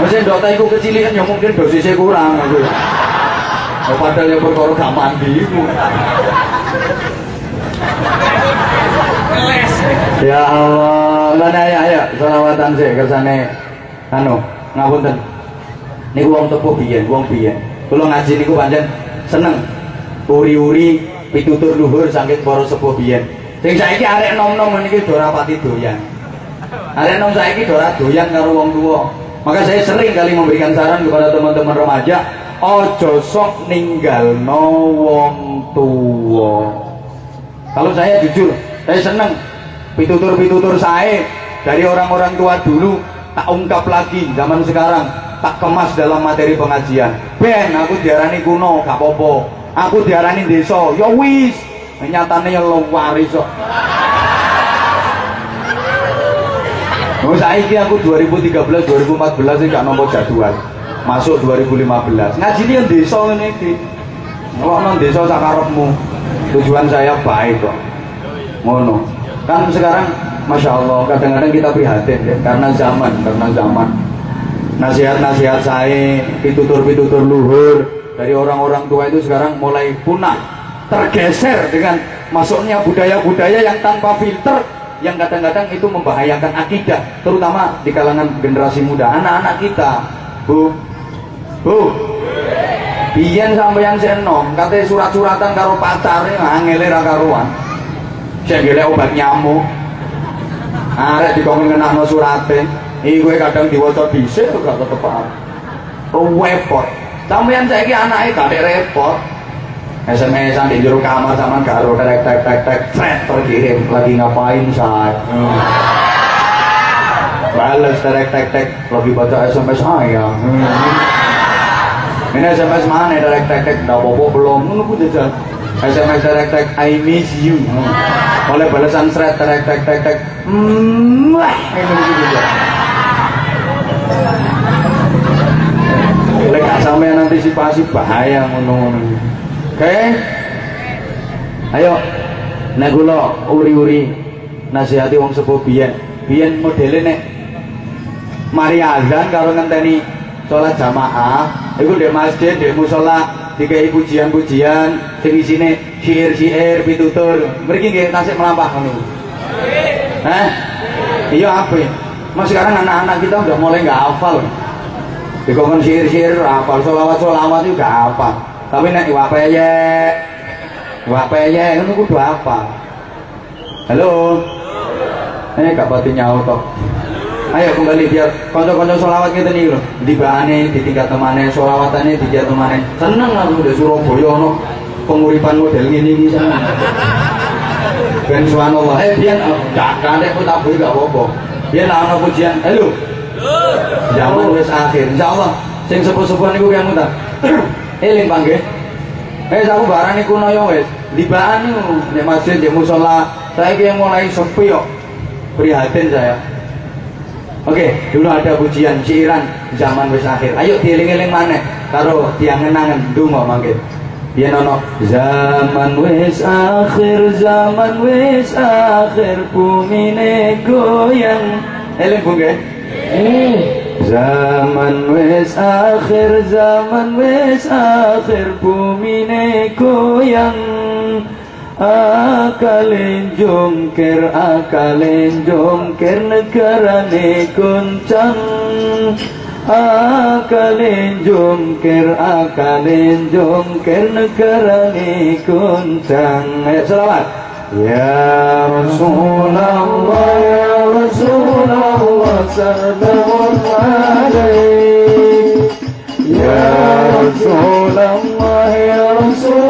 Nah, sendok teh iku kecilian ya mungkin dosisnya kurang aku. Oh, padahal yang perkara gak mandi iku. Ya Allah, lan ayo ayo selawatan sih kersane anu ngapunten. Niku wong tepuh biyen, wong biyen. Kula ngaji niku pancen seneng uri-uri pitutur luhur saking para sepuh biyen. Sing saiki arek nom-nom niki do ora pati doyan. Arek nom saiki do ora doyan karo wong tua. Maka saya sering kali memberikan saran kepada teman-teman remaja, ojo sok ninggalno wong tua. Kalau saya jujur, saya seneng pitutur-pitutur saya dari orang-orang tua dulu tak ungkap lagi zaman sekarang tak kemas dalam materi pengajian. Ben aku diarani kuno gak popo aku diarani desa. Ya wis nyatane ya lo waris kok Oh, saiki aku 2013 2014 sih gak nomor jadwal masuk 2015 ngaji ini yang desa ini iki nang desa sakarepmu tujuan saya baik kok. Ngono kan sekarang masya Allah kadang-kadang kita prihatin ya, karena zaman karena zaman. Nasihat-nasihat saya pitutur-pitutur luhur dari orang-orang tua itu sekarang mulai punah tergeser dengan masuknya budaya-budaya yang tanpa filter yang kadang-kadang itu membahayakan akidah terutama di kalangan generasi muda. Anak-anak kita bu. Bu. Biyen sampeyan senom katanya surat-suratan karo pacare angele ra karuan sing golek obat nyamuk. Arek dikongkon ngenakno surate. Iki kowe kadang diwaca dhisik gak ketepan repot. Sampeyan saiki anake gak repot. SMS-an di juru kamar sama garo tek tek tek tek fret terkirim lagi ngapain saat hmm. balas tek tek tek. Lagi baca SMS saya hmm. ini SMS mana tek tek tek. Udah bobo belum. Nunggu jajan SMS tek tek I miss you oleh balasan tek tek tek tek hmm wah Lek sampai antisipasi bahaya ngono-ngono. Oke. Okay? Ayo. Nek kula uri-uri nasihati wong sepuh biyen. Biyen modele nek mari azan karo ngenteni sholat jamaah, iku di masjid, di musola, dikai pujian-pujian, sing isine syair-syair, pitutur. Mriki nggih tasik melampah ngono. Hah? Iya apa? Mas sekarang anak-anak kita udah mulai nggak hafal. Dikongkon syair-syair hafal, solawat-solawat itu gak hafal tapi nek iwak peyek iwak peyek itu kudu apa halo ini gak pati nyaut toh ayo kembali biar konco-konco solawat kita nih loh di bahane di tingkat temannya solawatannya di tingkat temannya seneng aku udah Surabaya no penguripan model nih seneng. Ben subhanallah. Eh biar gak pun tak boleh gak apa-apa. Biar lah ono pujian. Halo zaman wis akhir. Insyaallah sing sepuh-sepuh niku yang mutar eling panggih eh aku barang iku noyo wis. Libaan niku nek masjid di musola. Saya yang mulai sepi kok. Prihatin saya Oke, dulu ada pujian syairan zaman wis akhir. Ayo dieling-eling mana? Karo tiang ngenangan ndonga mangke. Yen ana zaman wis akhir zaman wis akhir bumine goyang. Eling Bu nggih? Zaman wis akhir zaman wis akhir bumine goyang. Akalin jongkir akalin jongkir negarane goncang. Akalin jongkir akalin jongkir negarane goncang. Ayo selawat. Ya Rasulullah ya Rasulullah sallallahu alaik Ya Rasulullah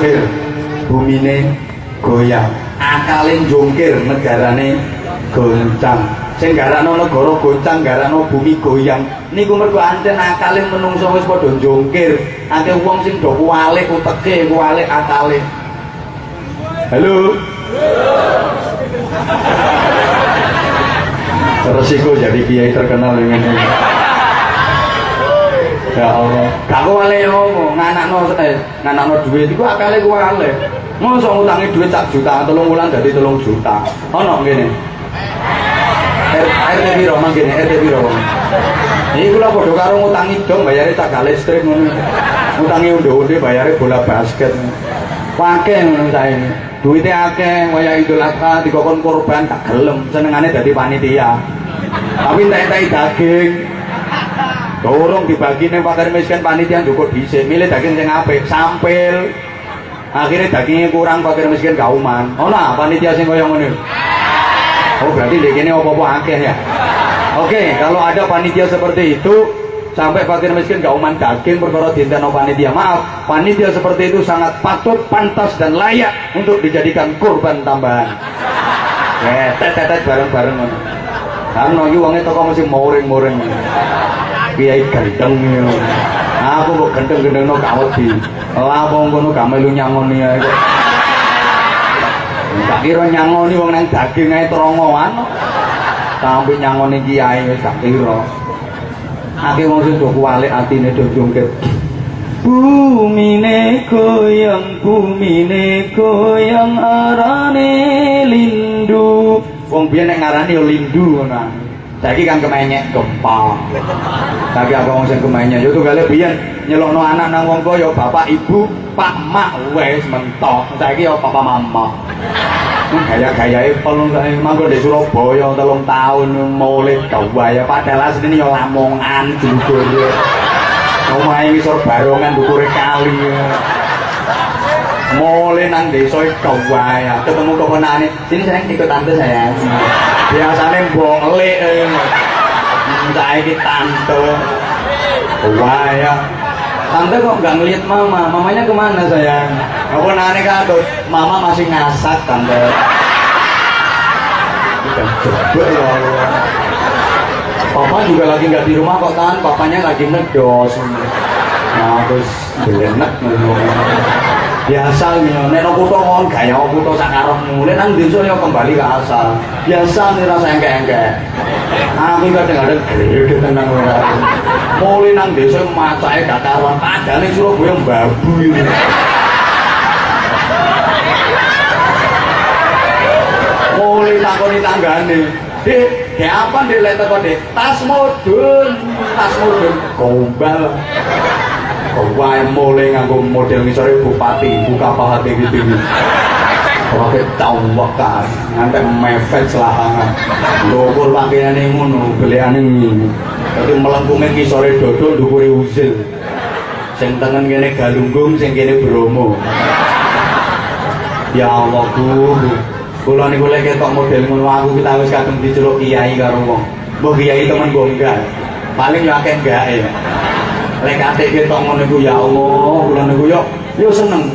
akhir bumine goyang akalin jongkir negarane goncang. Sing garano negara goncang garano bumi goyang. Niku mergo ancen akale menungso wis padha jongkir akeh wong sing do kualik uteke kualik akale halo? Resiko jadi kiai terkenal dengan ini ya Allah gak kuale ngomong nganakno eh nganakno duit iku akale kuale mosok ngutangi duit sak juta telung wulan dadi telung juta ono ngene RT piro mangkene RT piro Iki kula padha karo ngutangi dong bayare cak listrik ngono. Ngutangi unde-unde bayare bola basket. Akeh ngono saiki. Duite akeh kaya Idul Adha dikokon korban gak gelem senengane dadi panitia. Tapi entek-entek daging. Dorong dibagi ning fakir miskin panitia cukup dhisik, milih daging sing apik, sampil. Akhirnya dagingnya kurang fakir miskin kauman. Oh, panitia sing kaya ngono. Oh berarti sini apa-apa akeh ya. Oke, kalau ada panitia seperti itu sampai fakir miskin gak uman daging perkara dinten panitia. Maaf, panitia seperti itu sangat patut, pantas dan layak untuk dijadikan korban tambahan. Ya, tet-tet bareng-bareng ngono. Karena iki wonge toko mesti moring-moring. Kiai gendeng yo. Aku kok gendeng-gendengno gak wedi. Lah wong ngono gak melu nyangoni ae kok. Tak kira nyangoni wong nang daging ae trongoan. Sampai nyangoni kiai wis gak kira. Akeh wong sing do kualik atine do jungkit. Bumine goyang, bumine goyang arane lindu. Wong biyen nek ngarani yo lindu ngono. Saiki kan kemenyek gempa. Tapi apa wong sing kemenyek yo tunggale biyen nyelokno anak nang wong kaya bapak ibu, pak mak wis mentok. Saiki yo papa mama. gaya-gayae pelung saya manggon di Surabaya telung tahun mulai gawaya padahal aslinya ya lamongan jugur omahe ngisor barongan dukure kali mulai nang desa gawaya ketemu kemenane sini sayang ikut tante saya biasanya mbok elik saiki tante. Gawaya tante kok nggak ngeliat mama? Mamanya ke mana sayang? Aku nane kadut mama masih ngasak tante. Jebak ya papa juga lagi nggak di rumah kok kan papanya lagi ngedos nah terus belenek biasa nih nek nang kutho kon gaya kutho sakarepmu nek nang desa ya kembali ke asal biasa nih rasa engke-engke aku kadang-kadang gede tenang ora mulai nang desa macake gak karuan ning Surabaya babu ini mulai takoni tanggane. Dik, kayak apa Dik lek teko Dik? Tas mudun, tas mudun. Gombal. Wae mulai nganggo model ngisore bupati, buka pahat gitu. Pakai tawak kan, ngantek mepet selahangan. Dokul pakaiannya ngono, beliannya ini. Tapi melengkungnya kisore dodo, dukuri uzil. Sing tengen kene galunggung, sing kene bromo. Ya Allah, Gusti. Kula niku lek ketok model ngono aku kita wis kadung diceluk kiai karo wong. Mbok kiai temen enggak. Paling yo akeh enggak ya. Lek kate ketok ngono iku ya Allah, kula niku yo yo seneng.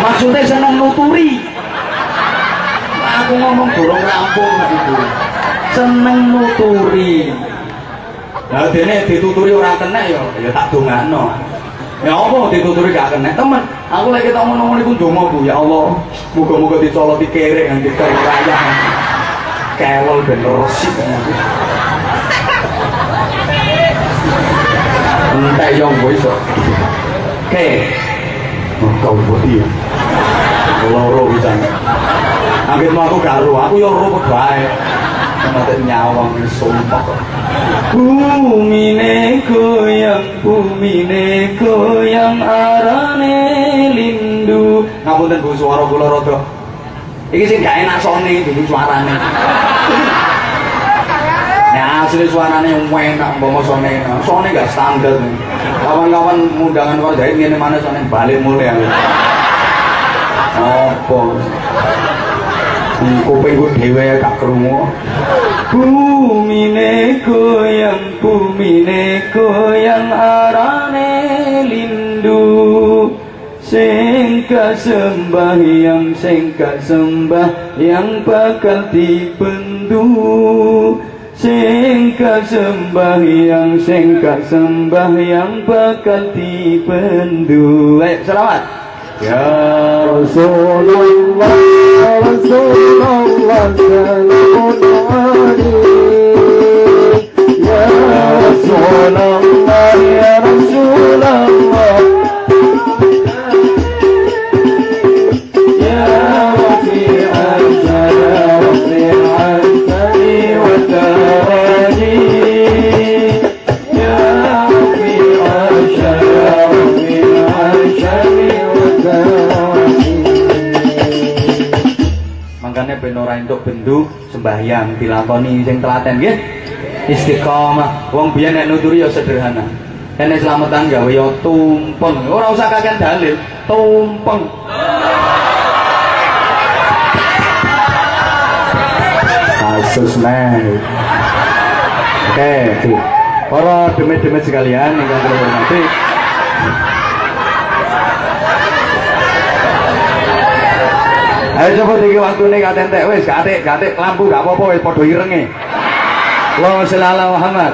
Maksudnya seneng nuturi. Aku ngomong durung rampung gitu. Seneng nuturi. Lah dene dituturi ora kena ya, ya tak dongano. Ya apa dituturi gak kena? Temen, aku lagi tak ngono-ngono iku ndonga Bu, ya Allah. Muga-muga dicoloti kerek nang kita raya. Kelol ben resik. Entek yo wis kok. Oke. Kau bodi ya. Loro. Anggit mau aku gak ro, aku yo kok bae. Mati nyawang sumpah. Bumi ne goyang, bumi ne goyang arane lindu. Ngapunten Bu suara kula rada. Iki sing gak enak sone dulu (laughs) suarane. Ya asli suaranya enak, umpama sone. Sone gak standar. Kawan-kawan undangan kau ngene mana sone balik mulai aku. Apa? Kuping ku dhewe gak krungu. Bumi ne goyang, bumi arane lindu. Sing sembahyang, sing sembahyang bakal dibendu. Sing sembahyang, sing sembahyang bakal dibendu. Ayo selamat. Ya Rasulullah, Rasulullah, salamun alaik. Ya Rasulullah, ya Rasulullah. Ben ora entuk bendu sembahyang dilakoni sing telaten nggih. Istiqomah. Wong biyen nek nuturi ya sederhana. Ene selamatan gawe ya tumpeng. Ora usah kakean dalil, tumpeng. Kasus nih. Oke, tuh. Para demit-demit sekalian yang kula hormati. Ayo coba iki waktune gak entek wis, gak atik, gak atik lampu gak apa-apa wis padha irenge. Allahumma sholli ala Muhammad.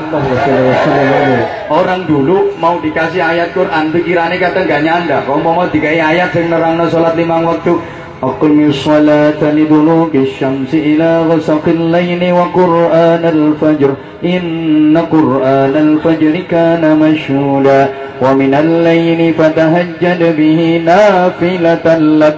Orang dulu mau dikasih ayat Quran pikirannya kata gak nyanda. Kalau mau dikai ayat sing nerangno salat limang waktu. أقم الصلاة لدلوك الشمس إلى غسق الليل وقرآن الفجر إن قرآن الفجر كان مشهودا ومن الليل فتهجد به نافلة لك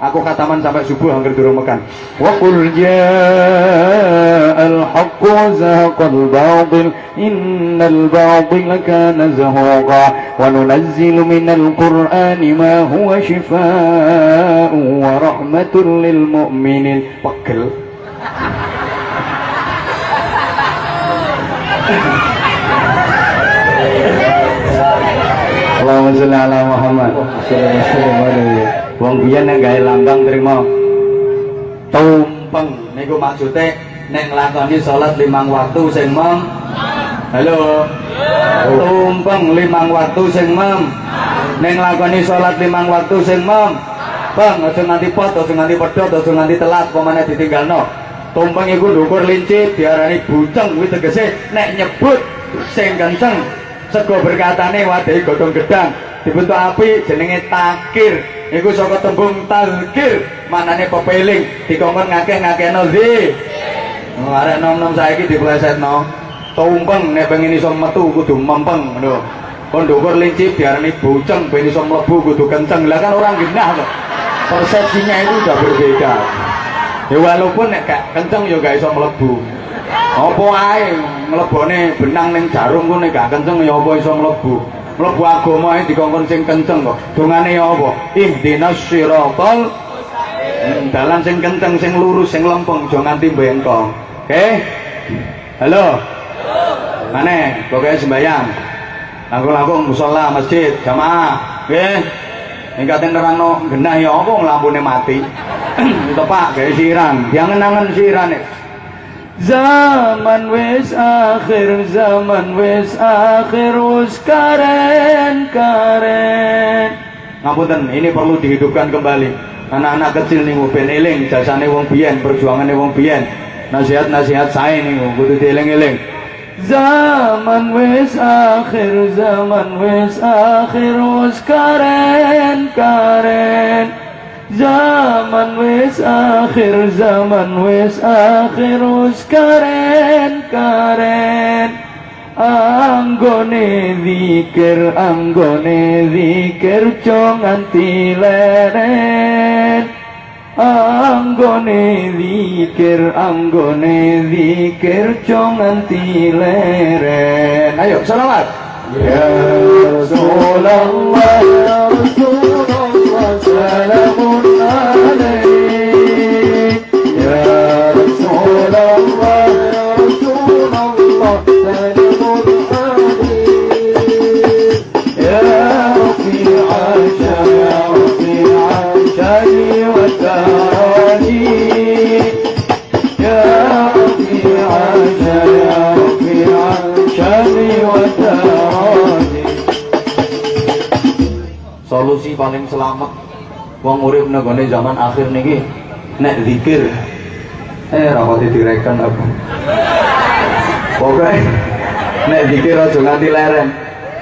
aku kataman sampai subuh hampir durung makan. wa qul ja'al haqq wa zahaqal batil innal batila kana zahuqa wa nunazzilu minal qur'ani ma huwa shifaa'u wa rahmatun lil mu'minin pegel Allahumma shalli ala Muhammad. Sallallahu alaihi wasallam. Wong biyen nek gawe lambang terima tumpeng. Niku maksude nek nglakoni salat limang waktu sing mem. Halo. Tumpeng limang waktu sing mem. Nek nglakoni salat limang waktu sing mem. Bang, aja nganti pot, aja nganti pedhot, aja nganti telat, pemane ditinggalno. Tumpeng iku ndukur lincip diarani buceng kuwi tegese nek nyebut sing kenceng. Sego berkatane wadehi godhong gedang dibentuk api jenenge takir iku saka tembung tazkir manane pepeling dikongkon ngakeh-ngakehno zi Oh, arek nom-nom saiki diplesetno. Tumpeng nek pengen iso metu kudu mempeng lho. Kon ndukur lincip diarani boceng ben iso mlebu kudu kenceng. Lah kan orang genah kok. Persepsinya itu udah berbeda. Ya walaupun nek gak kenceng ya gak iso mlebu. Apa ae mlebone benang ning jarum ku nek gak kenceng ya apa iso mlebu. Mlebu agama dikongkon sing kenceng kok. Dongane ya apa? Ihdinas siratal dalan sing kenceng sing lurus sing lempeng. Aja nganti bengkong oke? Halo? Mana pokoknya sembayang langkung-langkung musola masjid jamaah. Oke? Ingkatnya nerangno genah ya apa? Lampune mati. (clears throat) Itu pak kayak siran diangen-angen siran Zaman wis akhir, zaman wis akhir, wis karen karen. ngapunten ini perlu dihidupkan kembali anak-anak kecil nih ben eling jasane wong biyen perjuangane wong biyen nasihat-nasihat saya nih kudu dieling-eling Zaman wis akhir, zaman wis akhir, wis karen karen. Zaman wis akhir, zaman wis akhir, wis karen karen. Anggone zikir, anggone zikir, jo nganti leren. Anggone zikir, anggone zikir, jo nganti leren. ayo Rasulullah, Ya Rasulullah, paling selamat. Wong urip negone zaman akhir niki nek zikir. Eh ra kok direken apa? Pokoke nek zikir aja nganti leren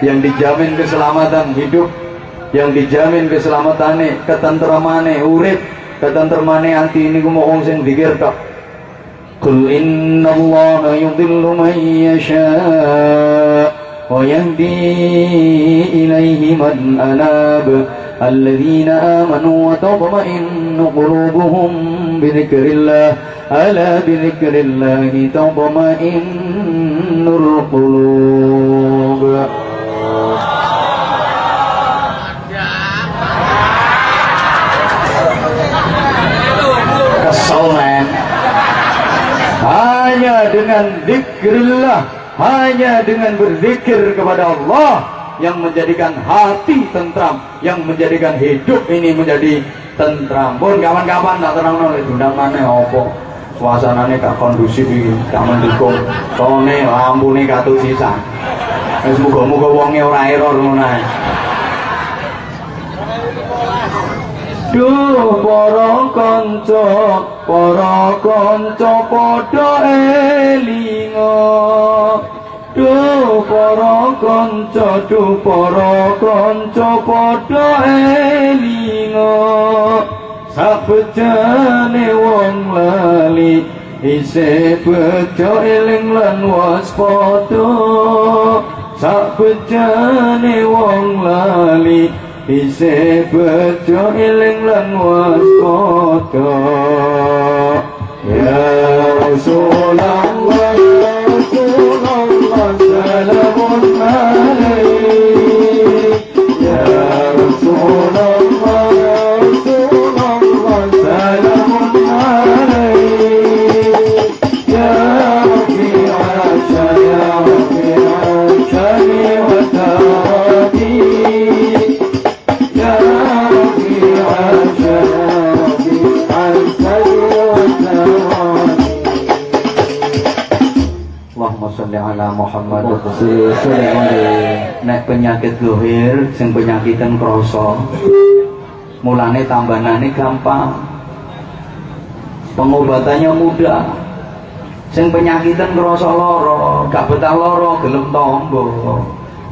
yang dijamin keselamatan hidup yang dijamin keselamatan ketentramane urip ketentramane hati ini mau wong sing zikir tok. Kul innallaha yudhillu man yasha wa yahdi ilaihi man anab. الذين آمنوا وتطمئن قلوبهم بذكر الله ألا بذكر الله تطمئن القلوب kesel men hanya dengan zikrillah hanya dengan berzikir kepada Allah yang menjadikan hati tentram yang menjadikan hidup ini menjadi tentram pun kawan-kawan tak terang oleh undang mana opo suasananya gak kondusif ini gak mendukung soalnya lampu ini katu sisa Wis muga-muga wonge ora error ngono. Duh para kanca, para kanca padha elinga. Duh para kanca, duh para kanca padha elinga. Sabejane wong lali isih bejo eling lan waspada. Sabejane wong lali Ise bejo eling lan waspada Ya Rasulullah Muhammad nek penyakit gohir sing penyakitan kroso mulane tambanane gampang pengobatannya mudah sing penyakitan kroso loro gak betah loro gelem tombo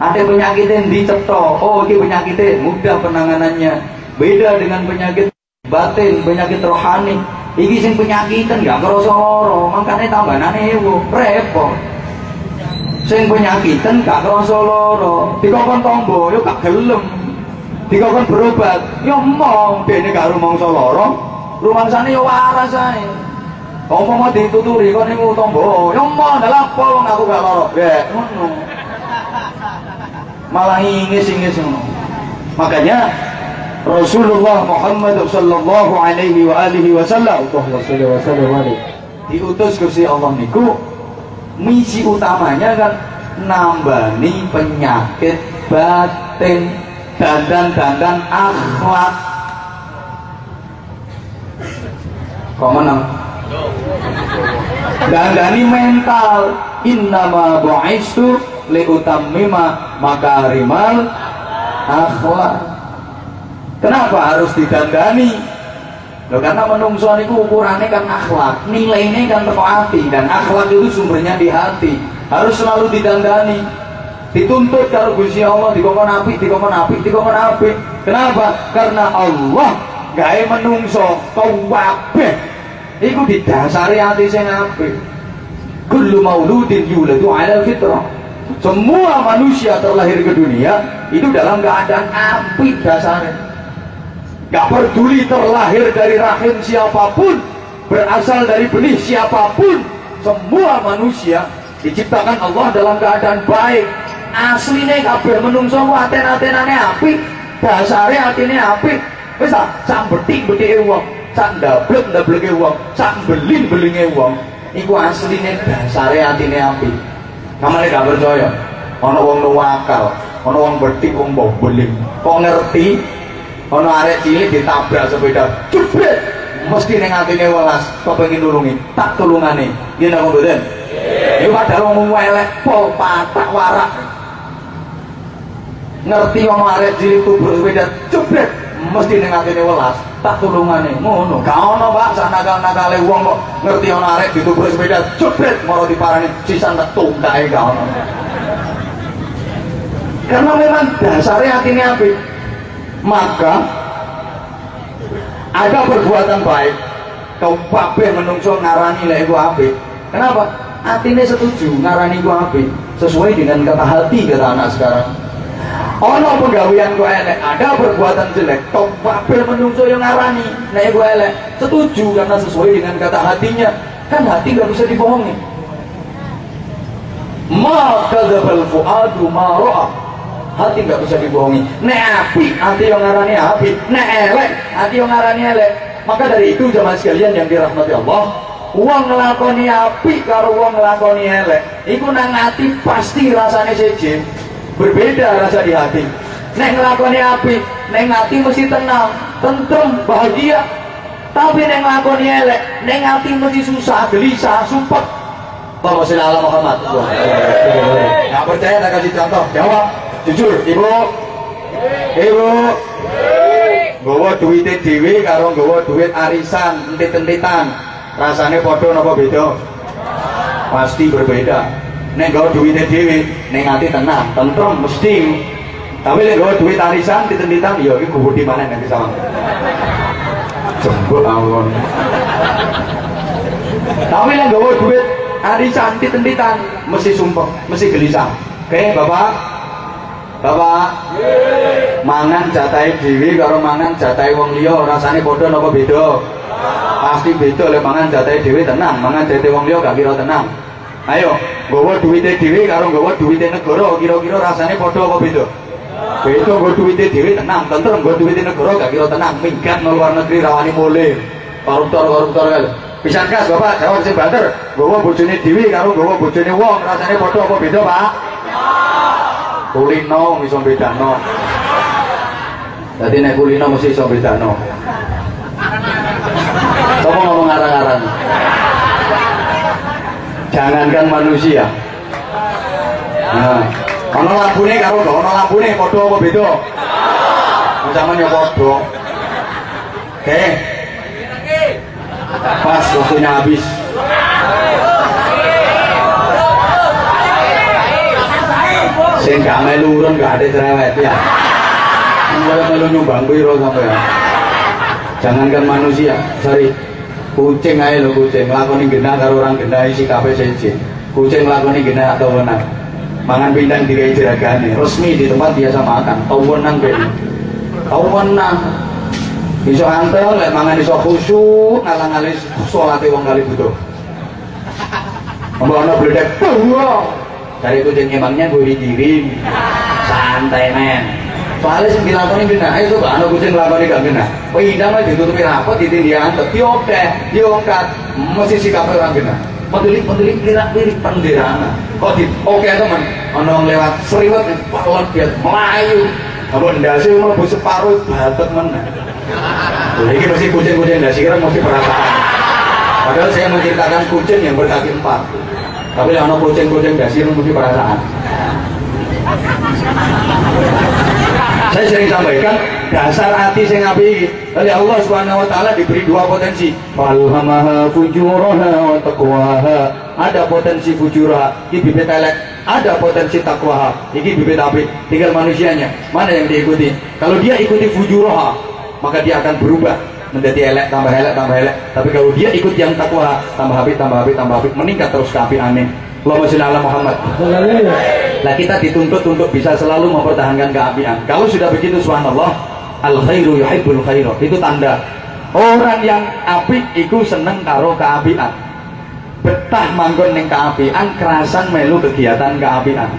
Ada penyakit yang dicetho. Oh, ini penyakitnya mudah penanganannya. Beda dengan penyakit batin, penyakit rohani. Iki sing penyakitan gak kerasa loro, makanya tambanane ewo, repot. Sing penyakitan gak kerasa loro, dikokon tombo yo gak gelem. Dikokon berobat, yo mong dene gak rumangsa loro, rumangsane yo waras ae. Umpama dituturi kon niku tombo, yo mong dalah apa wong aku gak loro. Ya, ngono. Malah ingis-ingis ngono. Makanya Rasulullah Muhammad sallallahu alaihi wa alihi wasallam diutus Gusti Allah niku misi utamanya kan nambani penyakit batin dandan-dandan akhlak. Kok menang? Dandani mental. Innama bu'istu liutammima makarimal akhlak. Kenapa harus didandani Loh, karena menungso niku ukurannya kan akhlak, nilainya kan teko hati dan akhlak itu sumbernya di hati. Harus selalu didandani. Dituntut kalau Gusti Allah dikongkon apik, dikongkon apik, dikongkon apik. Kenapa? Karena Allah gawe menungso kabeh iku didasari hati sing apik. Kullu mauludin yuladu 'ala fitrah. Semua manusia terlahir ke dunia itu dalam keadaan apik dasarnya. Gak peduli terlahir dari rahim siapa pun, berasal dari benih siapa pun, semua manusia diciptakan Allah dalam keadaan baik. Aslinya kabeh menungso aten-atenane apik, dasare atine apik. Wis ta, sak betik-betike wong, sak ndablek-ndableke wong, sak beling-belinge wong. Iku asline dasare atine apik. Kamane gak percaya. Ana wong nuwakal, ana wong betik wong beling. Kok ngerti Ono arek cilik ditabrak sepeda, jebret. Mesti ning atine welas, kok pengen nulungi, tak tulungane. Yen aku mboten. Iku padahal wong elek pol patak warak. Ngerti ono arek cilik tubruk sepeda, jebret. Mesti ning atine welas, tak tulungane. Ngono, gak ono Pak, sak nakal-nakale wong kok ngerti ono arek ditubruk sepeda, jebret moro diparani sisan tak tungkae gak ono. Karena memang dasarnya hatinya apik maka ada perbuatan baik kau kabeh menungso ngarani lek iku apik. Kenapa? Atine setuju ngarani iku apik sesuai dengan kata hati kata anak sekarang. Ono penggawean kok elek ada perbuatan jelek kau kabeh menungso yang ngarani lek iku elek setuju karena sesuai dengan kata hatinya. Kan hati gak bisa dibohongi. Ma kadzabal fuadu ma ra'a hati nggak bisa dibohongi. Nek api hati yang ngarani api nek elek hati yang ngarani elek. Maka dari itu jamaah sekalian yang dirahmati Allah uang ngelakoni api karo uang ngelakoni elek. Iku nang hati pasti rasanya sejen berbeda rasa di hati. Nek ngelakoni api nek hati mesti tenang tentrem bahagia. Tapi nek ngelakoni elek nek hati mesti susah gelisah sumpah. Bapak Sila Allah Muhammad. Nggak percaya tak kasih contoh. Jawab jujur ibu. Ibu. Gawa duitnya dewi karo gawa duit arisan entit-entitan. Rasanya podo napa beda? Pasti berbeda. Nek gawa duitnya dewi nek hati tenang tentrem mesti. Tapi nek gawa duit arisan entit-entitan ya ini kubur di mana nanti sama jembut awon. Tapi nek gawa duit arisan entit-entitan mesti sumpah mesti gelisah. Oke bapak Bapak mangan jatai dewi karo mangan jatai wong liya rasane padha napa beda? Pasti beda lek mangan jatai dewi tenang, mangan jatai wong liya gak kira tenang. Ayo, nggawa duwite dhewe karo nggawa duwite negara kira-kira rasane padha apa beda? Beda nggawa duwite dhewe tenang, tentrem nggawa duwite negara gak kira tenang, minggat nang luar negeri rawani mulih. Koruptor-koruptor kae. Pisan kas Bapak, jawab sing banter. Nggawa bojone dhewe karo nggawa bojone wong rasane padha apa beda, Pak? Kulino iso bedano jadi nek kulino mesti iso bedano Kamu ngomong ngarang-ngarang jangankan manusia. Nah ono lampune karo gak ono lampune padha apa beda? Zaman ya padha. Oke. Pas waktunya habis Sing gak melu urun gak ada cerewet ya. Enggak melu nyumbang piro sampai ya. Jangankan manusia, sorry. Kucing aja lo kucing, lakoni genah karo orang genah isi kafe seje. Kucing lakoni genah atau wenang. Mangan pindang di jeragane, resmi di tempat biasa makan. Tau wenang beli. Tau wenang. Iso antel, lek mangan iso khusyuk, ngalang-alis sholatnya wong kali butuh. Mbak ono bledek, wah. Dari kucing emangnya gue dikirim. Santai men. Soalnya sing dilakoni kena, ayo coba ana kucing lakoni gak kena. Pindang mah ditutupi rapot, ditindi antep, diokeh, diongkat, mesti sikapnya orang kena. Pendelik, pendelik, lirik, lirik, penderana. Kok di, oke teman, ono lewat seriwet, palot dia melayu. Apa ndasi mlebu separuh batet meneh. Iki mesti kucing-kucing ndasi kira mesti perasaan. Padahal saya menceritakan kucing yang berkaki empat. Tapi ono kucing-kucing ndasi mesti perasaan. Saya sering sampaikan dasar hati sing apik oleh Allah Subhanahu wa taala diberi dua potensi. Falhamaha fujuraha wa taqwaha. Ada potensi fujuraha, iki bibit elek. Ada potensi takwaha, iki bibit apik. Tinggal manusianya, mana yang diikuti. Kalau dia ikuti fujuraha, maka dia akan berubah menjadi elek tambah elek tambah elek. Tapi kalau dia ikut yang takwa, tambah apik tambah apik tambah apik, meningkat terus ke api aneh. Allahumma sholli ala Muhammad. Nah kita dituntut untuk bisa selalu mempertahankan keapian. Kalau sudah begitu subhanallah, al khairu yuhibbul khairu. Itu tanda orang yang apik iku seneng karo keapian. Betah manggon ning keapian, kerasan melu kegiatan keapian.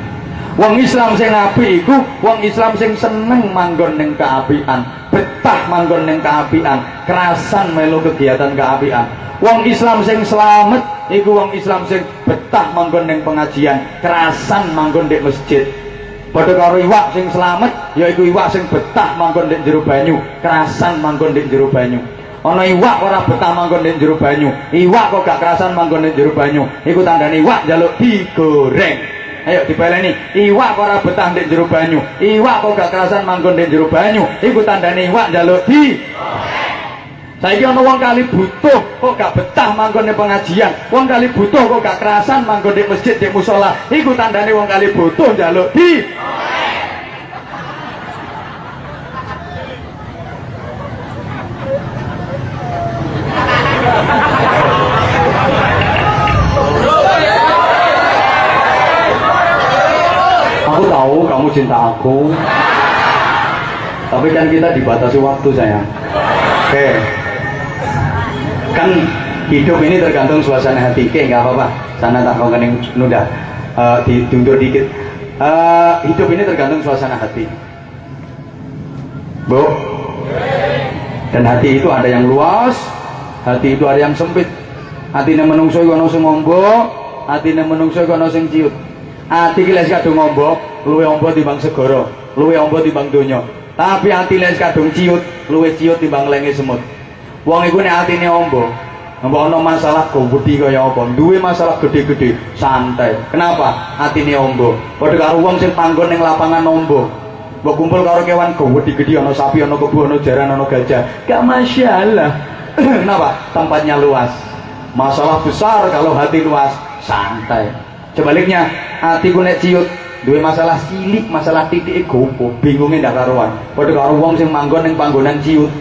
Wong Islam sing apik iku wong Islam sing seneng manggon ning keapian, betah manggon ning keapian, kerasan melu kegiatan keapian. Wong Islam sing selamat iku wong Islam sing betah manggon ning pengajian, kerasan manggon di masjid. Padha karo iwak sing selamat yaiku iwak sing betah manggon di banyu, kerasan manggon di jero banyu. Ana iwak ora betah manggon di jero banyu, iwak kok gak kerasan manggon jero banyu, iku tandane iwak njaluk digoreng. Ayo dipeleni, iwak kok ora betah di jero banyu, iwak kok gak kerasan manggon di jero banyu, iku tandane iwak njaluk di. Saiki ana wong kali butuh kok gak betah manggon ning pengajian. Wong kali butuh kok gak kerasan manggon di masjid di musola. Iku tandane wong kali butuh njaluk di Aku tahu kamu cinta aku. Tapi kan kita dibatasi waktu sayang. Oke. Kan hidup ini tergantung suasana hati. Oke, nggak apa-apa. Sana tak kau kening nuda. Eh, di diundur dikit. Eh, hidup ini tergantung suasana hati. Bu. Dan hati itu ada yang luas, hati itu ada yang sempit. Hatinya menungso iku ana sing ngombo, hatine menungso iku ana sing ciut. Ati ki les kadung ngombo, luwe ombo timbang segara, luwe ombo timbang donya. Tapi ati les kadung ciut, luwe ciut timbang lenge semut. Wong iku nek atine ombo, mbok ana masalah gowedi kaya apa, duwe masalah gede-gede, santai. Kenapa? Atine ombo. Padha karo wong sing panggon ning lapangan ombo. Mbok kumpul karo kewan gede-gede ana sapi, ana kebu, ana jaran, ana gajah. Gak masalah. (clears throat) Kenapa? Tempatnya luas. Masalah besar kalau hati luas, santai. Sebaliknya, hatiku nek ciut, duwe masalah cilik, masalah titik gopo, bingungnya ndak karuan. Padha karo wong sing manggon ning panggonan ciut.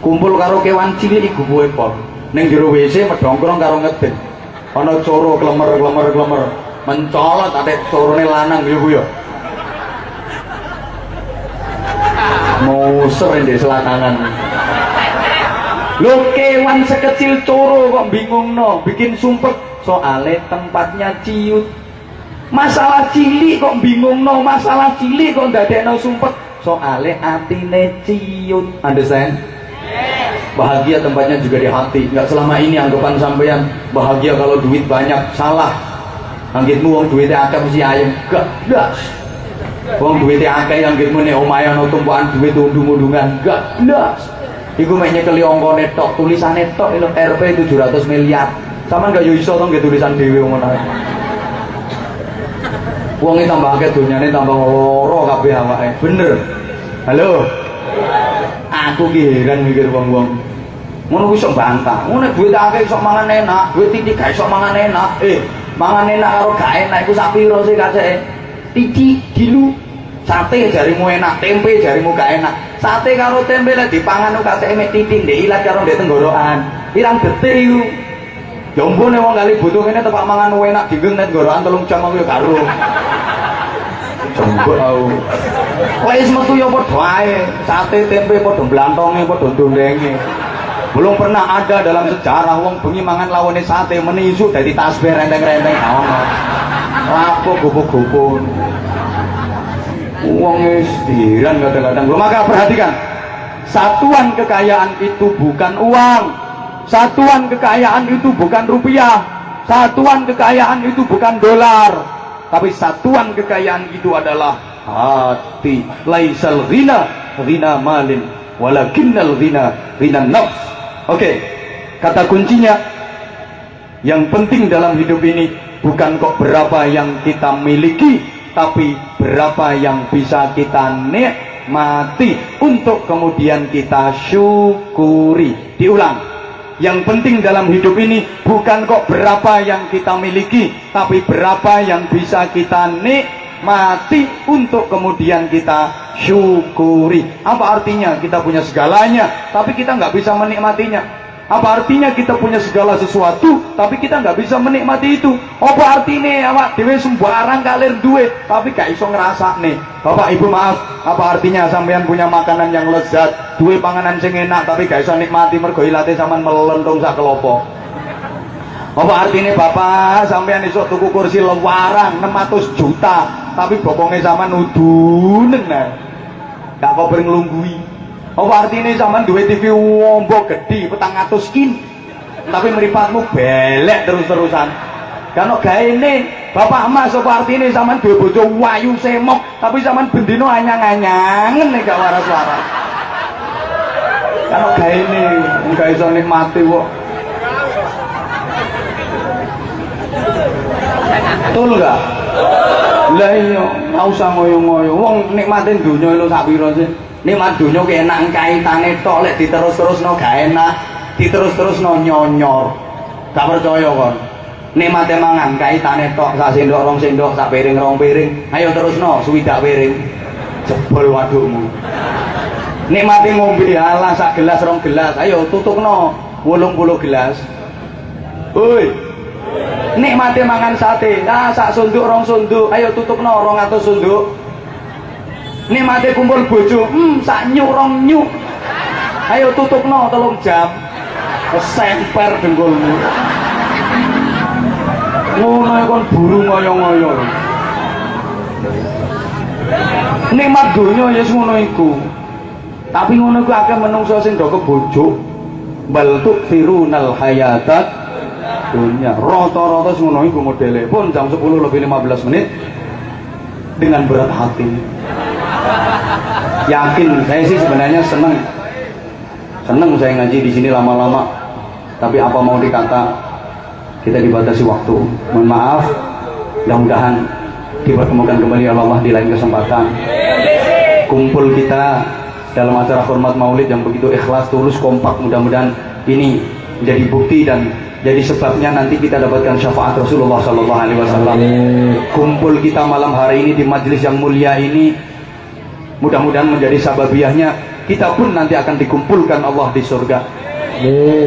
Kumpul karo kewan cilik iku kuwe pol. Ning jero WC medongkrong karo ngedit. Ana coro klemer klemer. Mencolot ate corone lanang yo yo. Muser di selatangan. Lho kewan sekecil coro kok bingung no, bikin sumpek soale tempatnya ciut. Masalah cilik kok bingung no, masalah cilik kok ndadekno sumpek soale atine ciut. Understand? Bahagia tempatnya juga di hati. Nggak selama ini anggapan sampean bahagia kalau duit banyak salah. Anggitmu wong duitnya akeh mesti ayem. Gak, gak. Wong duitnya akeh anggitmu nek omahe ana tumpukan duit undung-undungan. Gak, gak. Iku mek nyekeli angkane tok, tulisane tok lho RP 700 miliar. Saman gak yo to nggih tulisan dhewe ngono. Iki tambah akeh donyane tambah loro kabeh awake. Bener. Halo. Aku ki heran mikir wong-wong. Ngono kuwi iso bantah. Ngono duit akeh iso mangan enak, duit titik gak iso mangan enak. Eh, mangan enak karo gak enak iku sak piro sih kaceke? Tiji, gilu. Sate jarimu enak, tempe jarimu gak enak. Sate karo tempe lah dipangan kate emek titik ndek ilat karo ndek tenggorokan. Pirang detik iku. Jombone wong kali butuh kene tepak mangan enak digeng nek tenggorokan telung jam aku ya karo. Jombok tau. Wis metu ya padha ae. Sate tempe padha blantonge padha ndondenge. Belum pernah ada dalam sejarah wong bengi mangan lawane sate menisu dadi tasbih renteng-renteng gak ono. Rapo gopo-gopo. Wong wis kadang-kadang. Loh, maka perhatikan. Satuan kekayaan itu bukan uang. Satuan kekayaan itu bukan rupiah. Satuan kekayaan itu bukan dolar. Tapi satuan kekayaan itu adalah hati. Laisal ghina ghina malin walakinnal ghina ghina nafs. Oke. Kata kuncinya yang penting dalam hidup ini bukan kok berapa yang kita miliki, tapi berapa yang bisa kita nikmati untuk kemudian kita syukuri. Diulang. Yang penting dalam hidup ini bukan kok berapa yang kita miliki, tapi berapa yang bisa kita nikmati untuk kemudian kita syukuri. Apa artinya kita punya segalanya, tapi kita nggak bisa menikmatinya? Apa artinya kita punya segala sesuatu tapi kita nggak bisa menikmati itu? Apa artinya awak dhewe sembarang kalir duwe tapi gak iso ngerasa nih. Bapak Ibu maaf, apa artinya sampean punya makanan yang lezat, duwe panganan sing enak tapi gak iso nikmati mergo ilate sampean melentung sak kelopo. Apa artinya Bapak sampean iso tuku kursi lewarang 600 juta tapi bokongnya sampean udunen nah. Gak kok nglunggui. Apa artinya zaman duwe TV wombo gede petang atus kin. Tapi meripatmu belek terus-terusan. Karena gaya ini? Bapak emas apa artinya zaman duwe bojo wayu semok tapi zaman bendino anyang-anyangan nih gak waras-waras. Karena gaya ini? Gak bisa nikmati kok. Betul gak? lah iya gak usah ngoyo-ngoyo. Wong nikmatin dunia lu sak sih nikmat dunia enak kaitane tok lek diterus-terusno gak enak diterus-terusno nyonyor. Gak percaya kon? Nikmate mangan kaitane tok sak sendok rong sendok sak piring rong piring ayo terusno suwidak piring. Jebol wadukmu. Nikmate ngombe alah sak gelas rong gelas ayo tutupno 80 gelas. Woi. Nikmate mangan sate ah sak sunduk rong sunduk ayo tutupno 200 sunduk nikmate kumpul bojo. Hmm. Sak nyuk rong nyuk. Ayo tutupno telung jam. Semper dengkulmu. Ngono kon buru ngoyo-ngoyo. Nikmat donya ya ngono iku. Tapi ngono iku akeh menungso sing do kebojo bal tukfirunal hayatat dunya. Rata-rata ngono iku modele pun jam 10 lebih 15 menit. Dengan berat hati yakin. Saya sih sebenarnya seneng. Seneng saya ngaji di sini lama-lama. Tapi apa mau dikata kita dibatasi waktu. Mohon maaf. Mudah-mudahan dipertemukan kembali oleh Allah di lain kesempatan. Kumpul kita dalam acara hormat maulid yang begitu ikhlas tulus kompak. Mudah-mudahan ini menjadi bukti dan jadi sebabnya nanti kita dapatkan syafaat Rasulullah Sallallahu Alaihi Wasallam. Kumpul kita malam hari ini di majelis yang mulia ini Mudah-mudahan menjadi sababiahnya kita pun nanti akan dikumpulkan Allah di surga.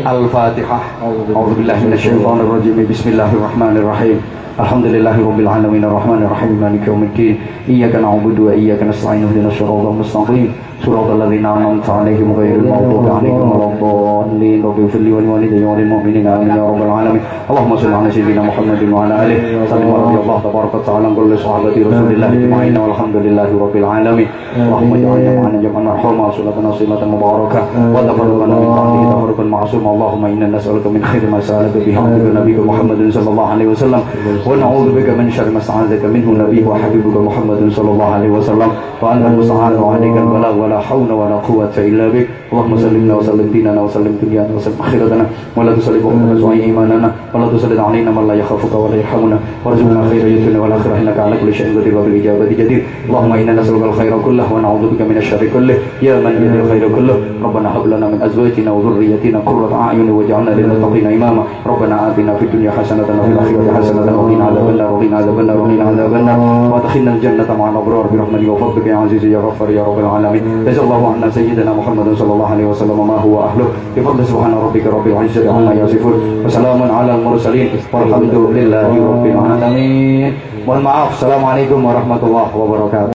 Al-Fatihah. A'udzubillahi minasyaitonir rajim. Bismillahirrahmanirrahim. Alhamdulillahi rabbil alamin arrahmanir rahim maliki yaumiddin. Iyyaka na'budu wa iyyaka nasta'in ihdinas siratal mustaqim. صراط الذين أنعمت عليهم غير المغضوب عليهم ولا الضالين. رب اغفر لي ولوالدي وللمؤمنين. آمين يا رب العالمين. اللهم صل على سيدنا محمد وعلى آله وسلم. ورضي الله تبارك وتعالى عن كل صحابة رسول الله أجمعين. والحمد لله رب العالمين. اللهم اجعلنا معنا جمعا مرحوما صلة صلة مباركة. وتفرقنا من تحته تفرقا معصوما اللهم إنا نسألك من خير ما سألك به عبدك نبيك محمد صلى الله عليه وسلم. ونعوذ بك من شر ما استعاذك منه نبيه وحبيبك محمد صلى الله عليه وسلم. وأنت المستعان. وعليك البلاغ ولا حول ولا قوة إلا بك اللهم سلمنا وسلم ديننا وسلم دنيانا وسلم آخرتنا ولا تسلم أمنا إيماننا ولا تسلط علينا من لا يخافك ولا يرحمنا وارزقنا خير الدنيا والآخرة إنك على كل شيء قدير وبالإجابة جدير اللهم إنا نسألك الخير كله ونعوذ بك من الشر كله يا من بيده الخير كله ربنا هب لنا من أزواجنا وذريتنا قرة أعين واجعلنا للمتقين إماما ربنا آتنا في الدنيا حسنة وفي الآخرة حسنة وقنا عذاب النار وقنا عذاب النار وقنا عذاب النار وادخلنا الجنة مع الأبرار برحمتك وفضلك يا عزيز يا غفار يا رب العالمين جزا الله عنا سيدنا محمد صلى الله عليه وسلم ما هو أهله بفضل سبحان ربك رب العزة عما يصفون وسلام على mursalin walhamdulillahi rabbil alamin. Mohon maaf. Assalamualaikum warahmatullahi wabarakatuh.